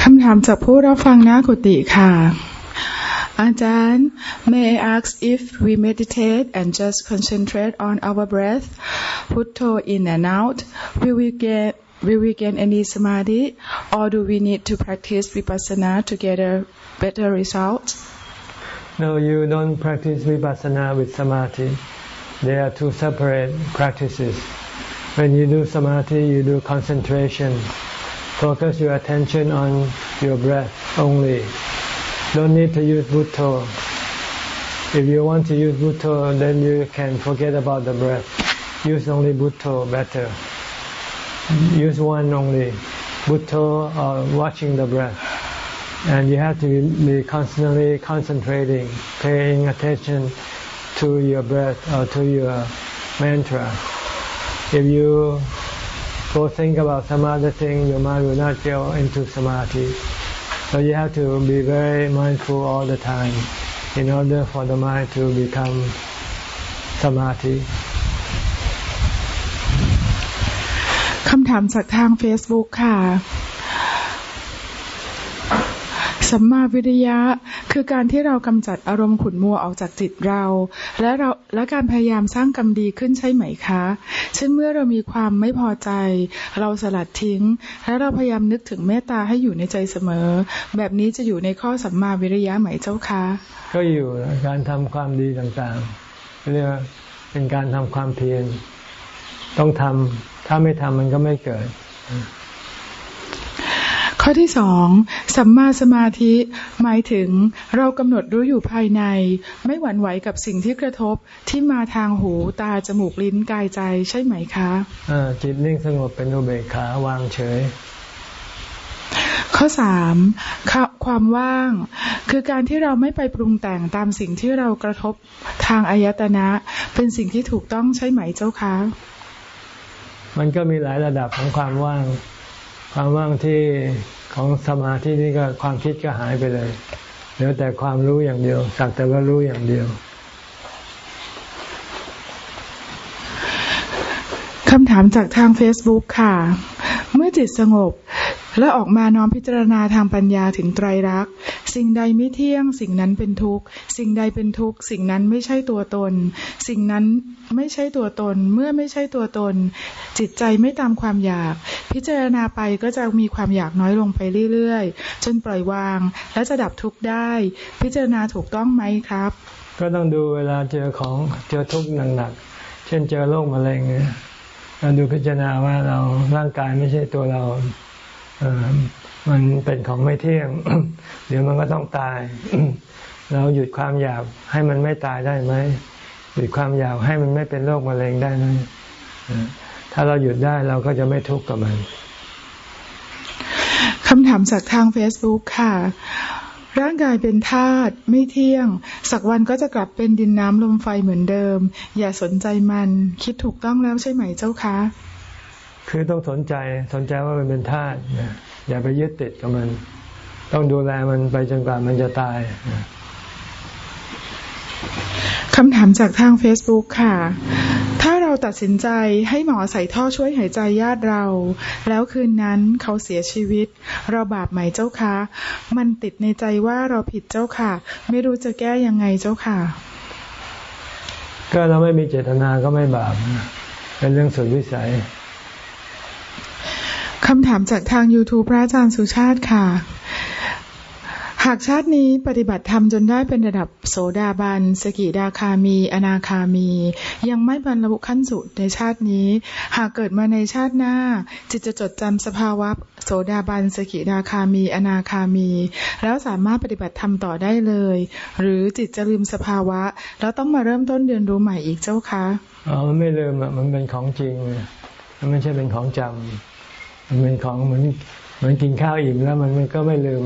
คำถามจากผู้รับฟังนะกุติค่ะ อาจารย์ may I ask if we meditate and just concentrate on our breath put toe in and out will we get will we gain any samadhi or do we need to practice vipassana to get a better result? No, you don't practice vipassana with samadhi. They are two separate practices. When you do samadhi, you do concentration. Focus your attention on your breath only. Don't need to use Bhutto. If you want to use Bhutto, then you can forget about the breath. Use only Bhutto better use one only, Bhutto uh, or watching the breath. And you have to be constantly concentrating, paying attention to your breath or to your mantra. If you go think about some other thing, your mind will not go into samadhi. So you have to be very mindful all the time in order for the mind to become samadhi. คำถามจากทาง Facebook ค่ะสัมมาวิริยะคือการที่เรากำจัดอารมณ์ขุนมัวออกจากจิตเรา และเราและการพยายามสร้างกรรมดีขึ้นใช่ไหมคะเช่นเมื่อเรามีความไม่พอใจ เราสลัดทิ้ง และเราพยายามนึกถึงเมตตาให้อยู่ในใจเสมอ แบบนี้จะอยู่ในข้อสัมมาวิริยะไหมเจ้าคะก็อยู่การทำความดีต่างๆเรียกว่าเป็นการทำความเพียรต้องทำ ถ้าไม่ทำมันก็ไม่เกิด ข้อที่สองสัมมาสมาธิ หมายถึงเรากำหนดรู้อยู่ภายใน ไม่หวั่นไหวกับสิ่งที่กระทบที่มาทางหูตาจมูกลิ้นกายใจใช่ไหมคะะจิตนิ่งสงบเป็นอุเบกขาวางเฉยข้อสามความว่าง คือการที่เราไม่ไปปรุงแต่งตามสิ่งที่เรากระทบทางอายตนะ เป็นสิ่งที่ถูกต้องใช่ไหมเจ้าคะ มันก็มีหลายระดับของความว่าง ความว่างที่ของสมาธินี่ก็ความคิดก็หายไปเลยเหลือแต่ความรู้อย่างเดียว สักแต่ว่ารู้อย่างเดียวคำถามจากทาง Facebook ค่ะ เมื่อจิตสงบ และออกมาน้อมพิจารณาทางปัญญาถึงไตรลักษณ์ สิ่งใดไม่เที่ยง สิ่งนั้นเป็นทุกข์ สิ่งใดเป็นทุกข์ สิ่งนั้นไม่ใช่ตัวตน สิ่งนั้นไม่ใช่ตัวตน เมื่อไม่ใช่ตัวตน จิตใจไม่ตามความอยาก พิจารณาไปก็จะมีความอยากน้อยลงไปเรื่อยๆ จนปล่อยวาง และจะดับทุกข์ได้ พิจารณาถูกต้องไหมครับ ก็ต้องดูเวลาเจอของเจอทุกข์หนักๆ เช่นเจอโรคมะเร็งเนี่ยเราดูพิจารณาว่าเราร่างกายไม่ใช่ตัวเราเมันเป็นของไม่เที่ยง เดี๋ยวมันก็ต้องตาย เราหยุดความอยากให้มันไม่ตายได้ไหมหยุดความอยากให้มันไม่เป็นโรคมะเร็งได้ไหมถ้าเราหยุดได้เราก็จะไม่ทุกข์กับมันคำถามจากทาง Facebook ค่ะ ร่างกายเป็นธาตุไม่เที่ยง สักวันก็จะกลับเป็นดินน้ำลมไฟเหมือนเดิม อย่าสนใจมัน คิดถูกต้องแล้วใช่ไหมเจ้าคะ คือต้องสนใจสนใจว่ามันเป็นธาตุ อย่าไปยึดติดกับมัน ต้องดูแลมันไปจนกว่ามันจะตายคำถามจากทาง Facebook ค่ะ ถ้าเราตัดสินใจให้หมอใส่ท่อช่วยหายใจญาติเรา แล้วคืนนั้นเขาเสียชีวิต เราบาปไหมเจ้าคะ มันติดในใจว่าเราผิดเจ้าค่ะ ไม่รู้จะแก้ยังไงเจ้าค่ะ ก็เราไม่มีเจตนาก็ไม่บาป เป็นเรื่องสุดวิสัย คำถามจากทาง YouTube พระอาจารย์สุชาติค่ะ หากชาตินี้ปฏิบัติธรรมจนได้เป็นระดับโสดาบัน สกิดาคามี อนาคามี ยังไม่บรรลุขั้นสุดในชาตินี้ หากเกิดมาในชาติหน้า จิตจะจดจำสภาวะโสดาบัน สกิดาคามี อนาคามี แล้วสามารถปฏิบัติธรรมต่อได้เลย หรือจิตจะลืมสภาวะ แล้วต้องมาเริ่มต้นเรียนรู้ใหม่อีกเจ้าคะอ๋อมันไม่ลืมอะมันเป็นของจริงมันไม่ใช่เป็นของจำ มันเป็นของเหมือนเหมือนกินข้าวอิ่มแล้วมันมันก็ไม่ลืม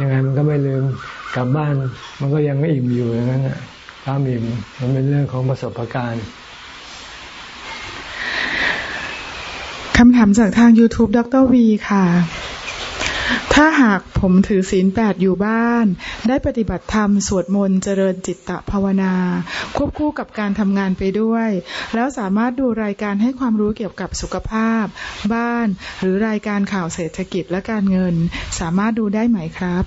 ยังไงมันก็ไม่ลืมกลับบ้าน มันก็ยังไม่อิ่มอยู่อย่างนั้นอะความอิ่มมันเป็นเรื่องของประสบการณ์คำถามจากทาง YouTube ดรวีค่ะ ถ้าหากผมถือศีลแปดอยู่บ้าน ได้ปฏิบัติธรรมสวดมนต์เจริญจิตตภาวนา ควบคู่กับการทำงานไปด้วย แล้วสามารถดูรายการให้ความรู้เกี่ยวกับสุขภาพ บ้าน หรือรายการข่าวเศรษฐกิจและการเงิน สามารถดูได้ไหมครับ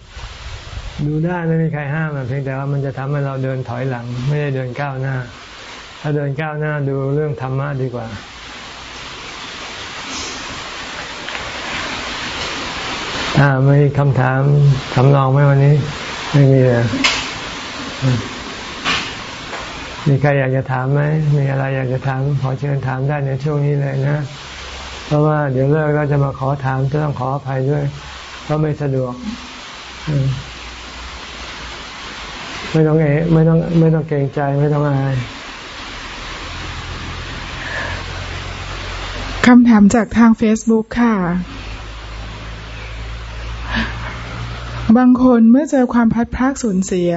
ดูได้ไม่มีใครห้ามเพียงแต่ว่ามันจะทำให้เราเดินถอยหลัง ไม่ได้เดินก้าวหน้า ถ้าเดินก้าวหน้าดูเรื่องธรรมะดีกว่า อ่ามีคำถามสำรองไหมวันนี้ ไม่มีเลยมีใครอยากจะถามไหมมีอะไรอยากจะถาม ขอเชิญถามได้ในช่วงนี้เลยนะ เพราะว่าเดี๋ยวเลิกเราจะมาขอถามจะต้องขออภัยด้วย เพราะไม่สะดวกไม่ต้องเอไม่ต้องไม่ต้องเกรงใจไม่ต้องอายคำถามจากทาง Facebook ค่ะ บางคนเมื่อเจอความพัดพรากสูญเสีย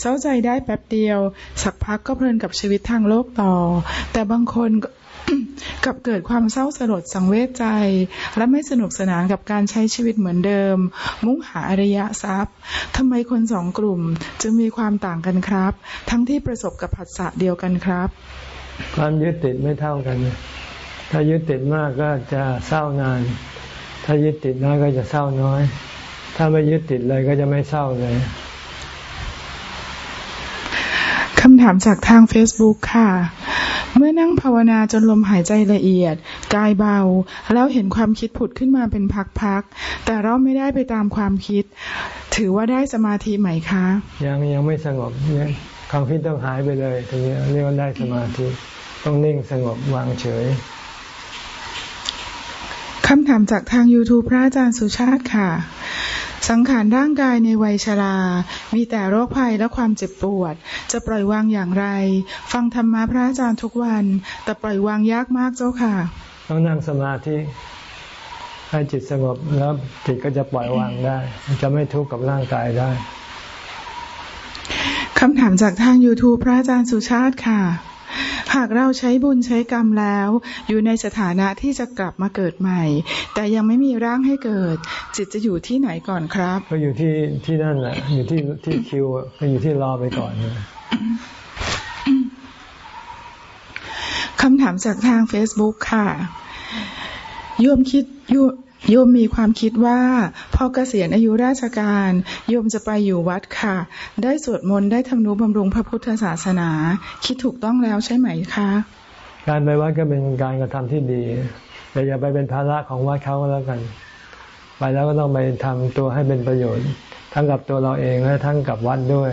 เศร้าใจได้แป๊บเดียว สักพักก็เพลินกับชีวิตทางโลกต่อ แต่บางคนกับเกิดความเศร้าสลดสังเวชใจ และไม่สนุกสนานกับการใช้ชีวิตเหมือนเดิม มุ่งหาอริยทรัพย์ทำไมคนสองกลุ่มจึงมีความต่างกันครับ ทั้งที่ประสบกับผัสสะเดียวกันครับ ความยึดติดไม่เท่ากัน ถ้ายึดติดมากก็จะเศร้านาน ถ้ายึดติดน้อยก็จะเศร้าน้อย ถ้าไม่ยึดติดเลยก็จะไม่เศร้าเลยคำถามจากทาง Facebook ค่ะ เมื่อนั่งภาวนาจนลมหายใจละเอียด กายเบา แล้วเห็นความคิดผุดขึ้นมาเป็นพักๆ แต่เราไม่ได้ไปตามความคิด ถือว่าได้สมาธิไหมคะ ยังยังไม่สงบเนี่ยความคิดต้องหายไปเลยถึงเรียกว่าได้สมาธิ ต้องนิ่งสงบวางเฉย คำถามจากทาง YouTube พระอาจารย์สุชาติค่ะ สังขารร่างกายในวัยชรา มีแต่โรคภัยและความเจ็บปวด จะปล่อยวางอย่างไร ฟังธรรมะพระอาจารย์ทุกวัน แต่ปล่อยวางยากมากเจ้าค่ะ ต้องนั่งสมาธิให้จิตสงบแล้วจิตก็จะปล่อยวางได้ จะไม่ทุกข์กับร่างกายได้คำถามจากทาง YouTube พระอาจารย์สุชาติค่ะ หากเราใช้บุญใช้กรรมแล้ว อยู่ในสถานะที่จะกลับมาเกิดใหม่ แต่ยังไม่มีร่างให้เกิด จิตจะอยู่ที่ไหนก่อนครับ ก็อยู่ที่ที่นั่นแหละอยู่ที่ที่คิวก็อยู่ที่รอไปก่อนนะคำถามจากทาง Facebook ค่ะโยมคิดโย โยมมีความคิดว่าพอเกษียณอายุราชการโยมจะไปอยู่วัดค่ะ ได้สวดมนต์ได้ทำนุบำรุงพระพุทธศาสนา คิดถูกต้องแล้วใช่ไหมคะ การไปวัดก็เป็นการกระทำที่ดีแต่อย่าไปเป็นภาระของวัดเขาก็แล้วกัน ไปแล้วก็ต้องไปทำตัวให้เป็นประโยชน์ ทั้งกับตัวเราเองและทั้งกับวัดด้วย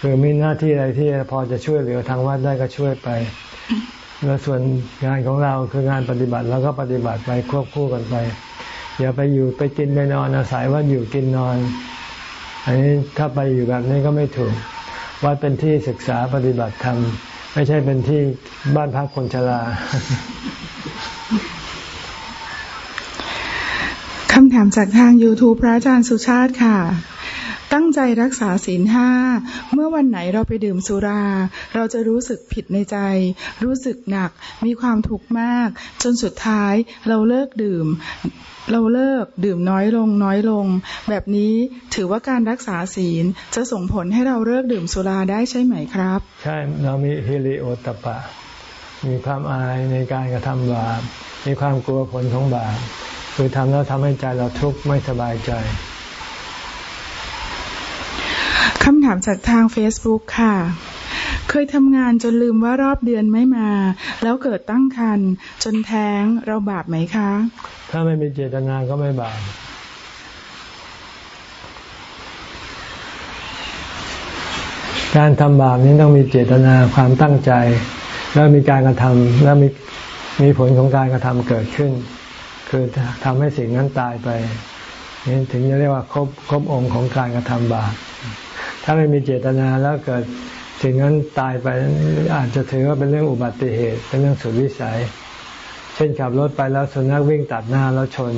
คือมีหน้าที่อะไรที่พอจะช่วยเหลือทางวัดได้ก็ช่วยไปแล้วส่วนงานของเราคืองานปฏิบัติเราก็ปฏิบัติไปควบคู่กันไป อย่าไปอยู่ไปกินไปนอนอาศัยว่าอยู่กินนอน อันนี้ถ้าไปอยู่แบบนี้ก็ไม่ถูก วัดเป็นที่ศึกษาปฏิบัติธรรมไม่ใช่เป็นที่บ้านพักคนชราคำถามจากทาง YouTube พระอาจารย์สุชาติค่ะ ตั้งใจรักษาศีลห้า เมื่อวันไหนเราไปดื่มสุรา เราจะรู้สึกผิดในใจ รู้สึกหนัก มีความทุกข์มาก จนสุดท้ายเราเลิกดื่ม เราเลิกดื่มน้อยลงน้อยลง แบบนี้ถือว่าการรักษาศีลจะส่งผลให้เราเลิกดื่มสุราได้ใช่ไหมครับ ใช่ เรามีฮิริโอตตปปะ มีความอายในการกระทำบาป มีความกลัวผลของบาป คือทำแล้วทำให้ใจเราทุกข์ไม่สบายใจ คำถามจากทาง Facebook ค่ะ เคยทำงานจนลืมว่ารอบเดือนไม่มา แล้วเกิดตั้งครรภ์จนแท้งเราบาปไหมคะ ถ้าไม่มีเจตนาก็ไม่บาปการทำบาปนี้ต้องมีเจตนาความตั้งใจ แล้วมีการกระทำแล้วมีมีผลของการกระทำเกิดขึ้น คือทำให้สิ่งนั้นตายไปนี่ถึงจะเรียกว่าครบครบองค์ของการกระทำบาป ถ้าไม่มีเจตนาแล้วเกิดสิ่งนั้นตายไปอาจจะถือว่าเป็นเรื่องอุบัติเหตุ เป็นเรื่องสุดวิสัย เช่นขับรถไปแล้วสุนัขวิ่งตัดหน้าแล้วชน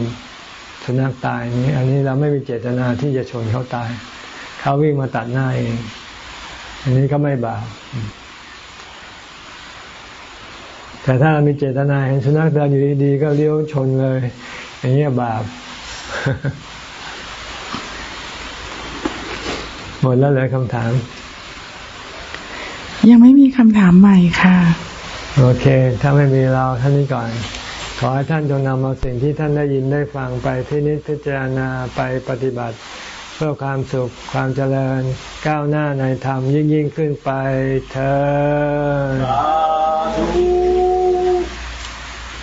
สุนัขตายนี้อันนี้เราไม่มีเจตนาที่จะชนเขาตาย เขาวิ่งมาตัดหน้าเอง อันนี้ก็ไม่บาปแต่ถ้าเรามีเจตนาเห็นสุนัขเดินอยู่ดีๆก็เลี้ยวชนเลย อย่างนี้บาป หมดแล้วเลยคำถาม ยังไม่มีคำถามใหม่ค่ะ โอเค ถ้าไม่มีเราท่านนี้ก่อน ขอให้ท่านจงนำเอาสิ่งที่ท่านได้ยินได้ฟังไปที่นิพพิจารณาไปปฏิบัติ เพื่อความสุขความเจริญก้าวหน้าในธรรมยิ่งยิ่งขึ้นไปเธอ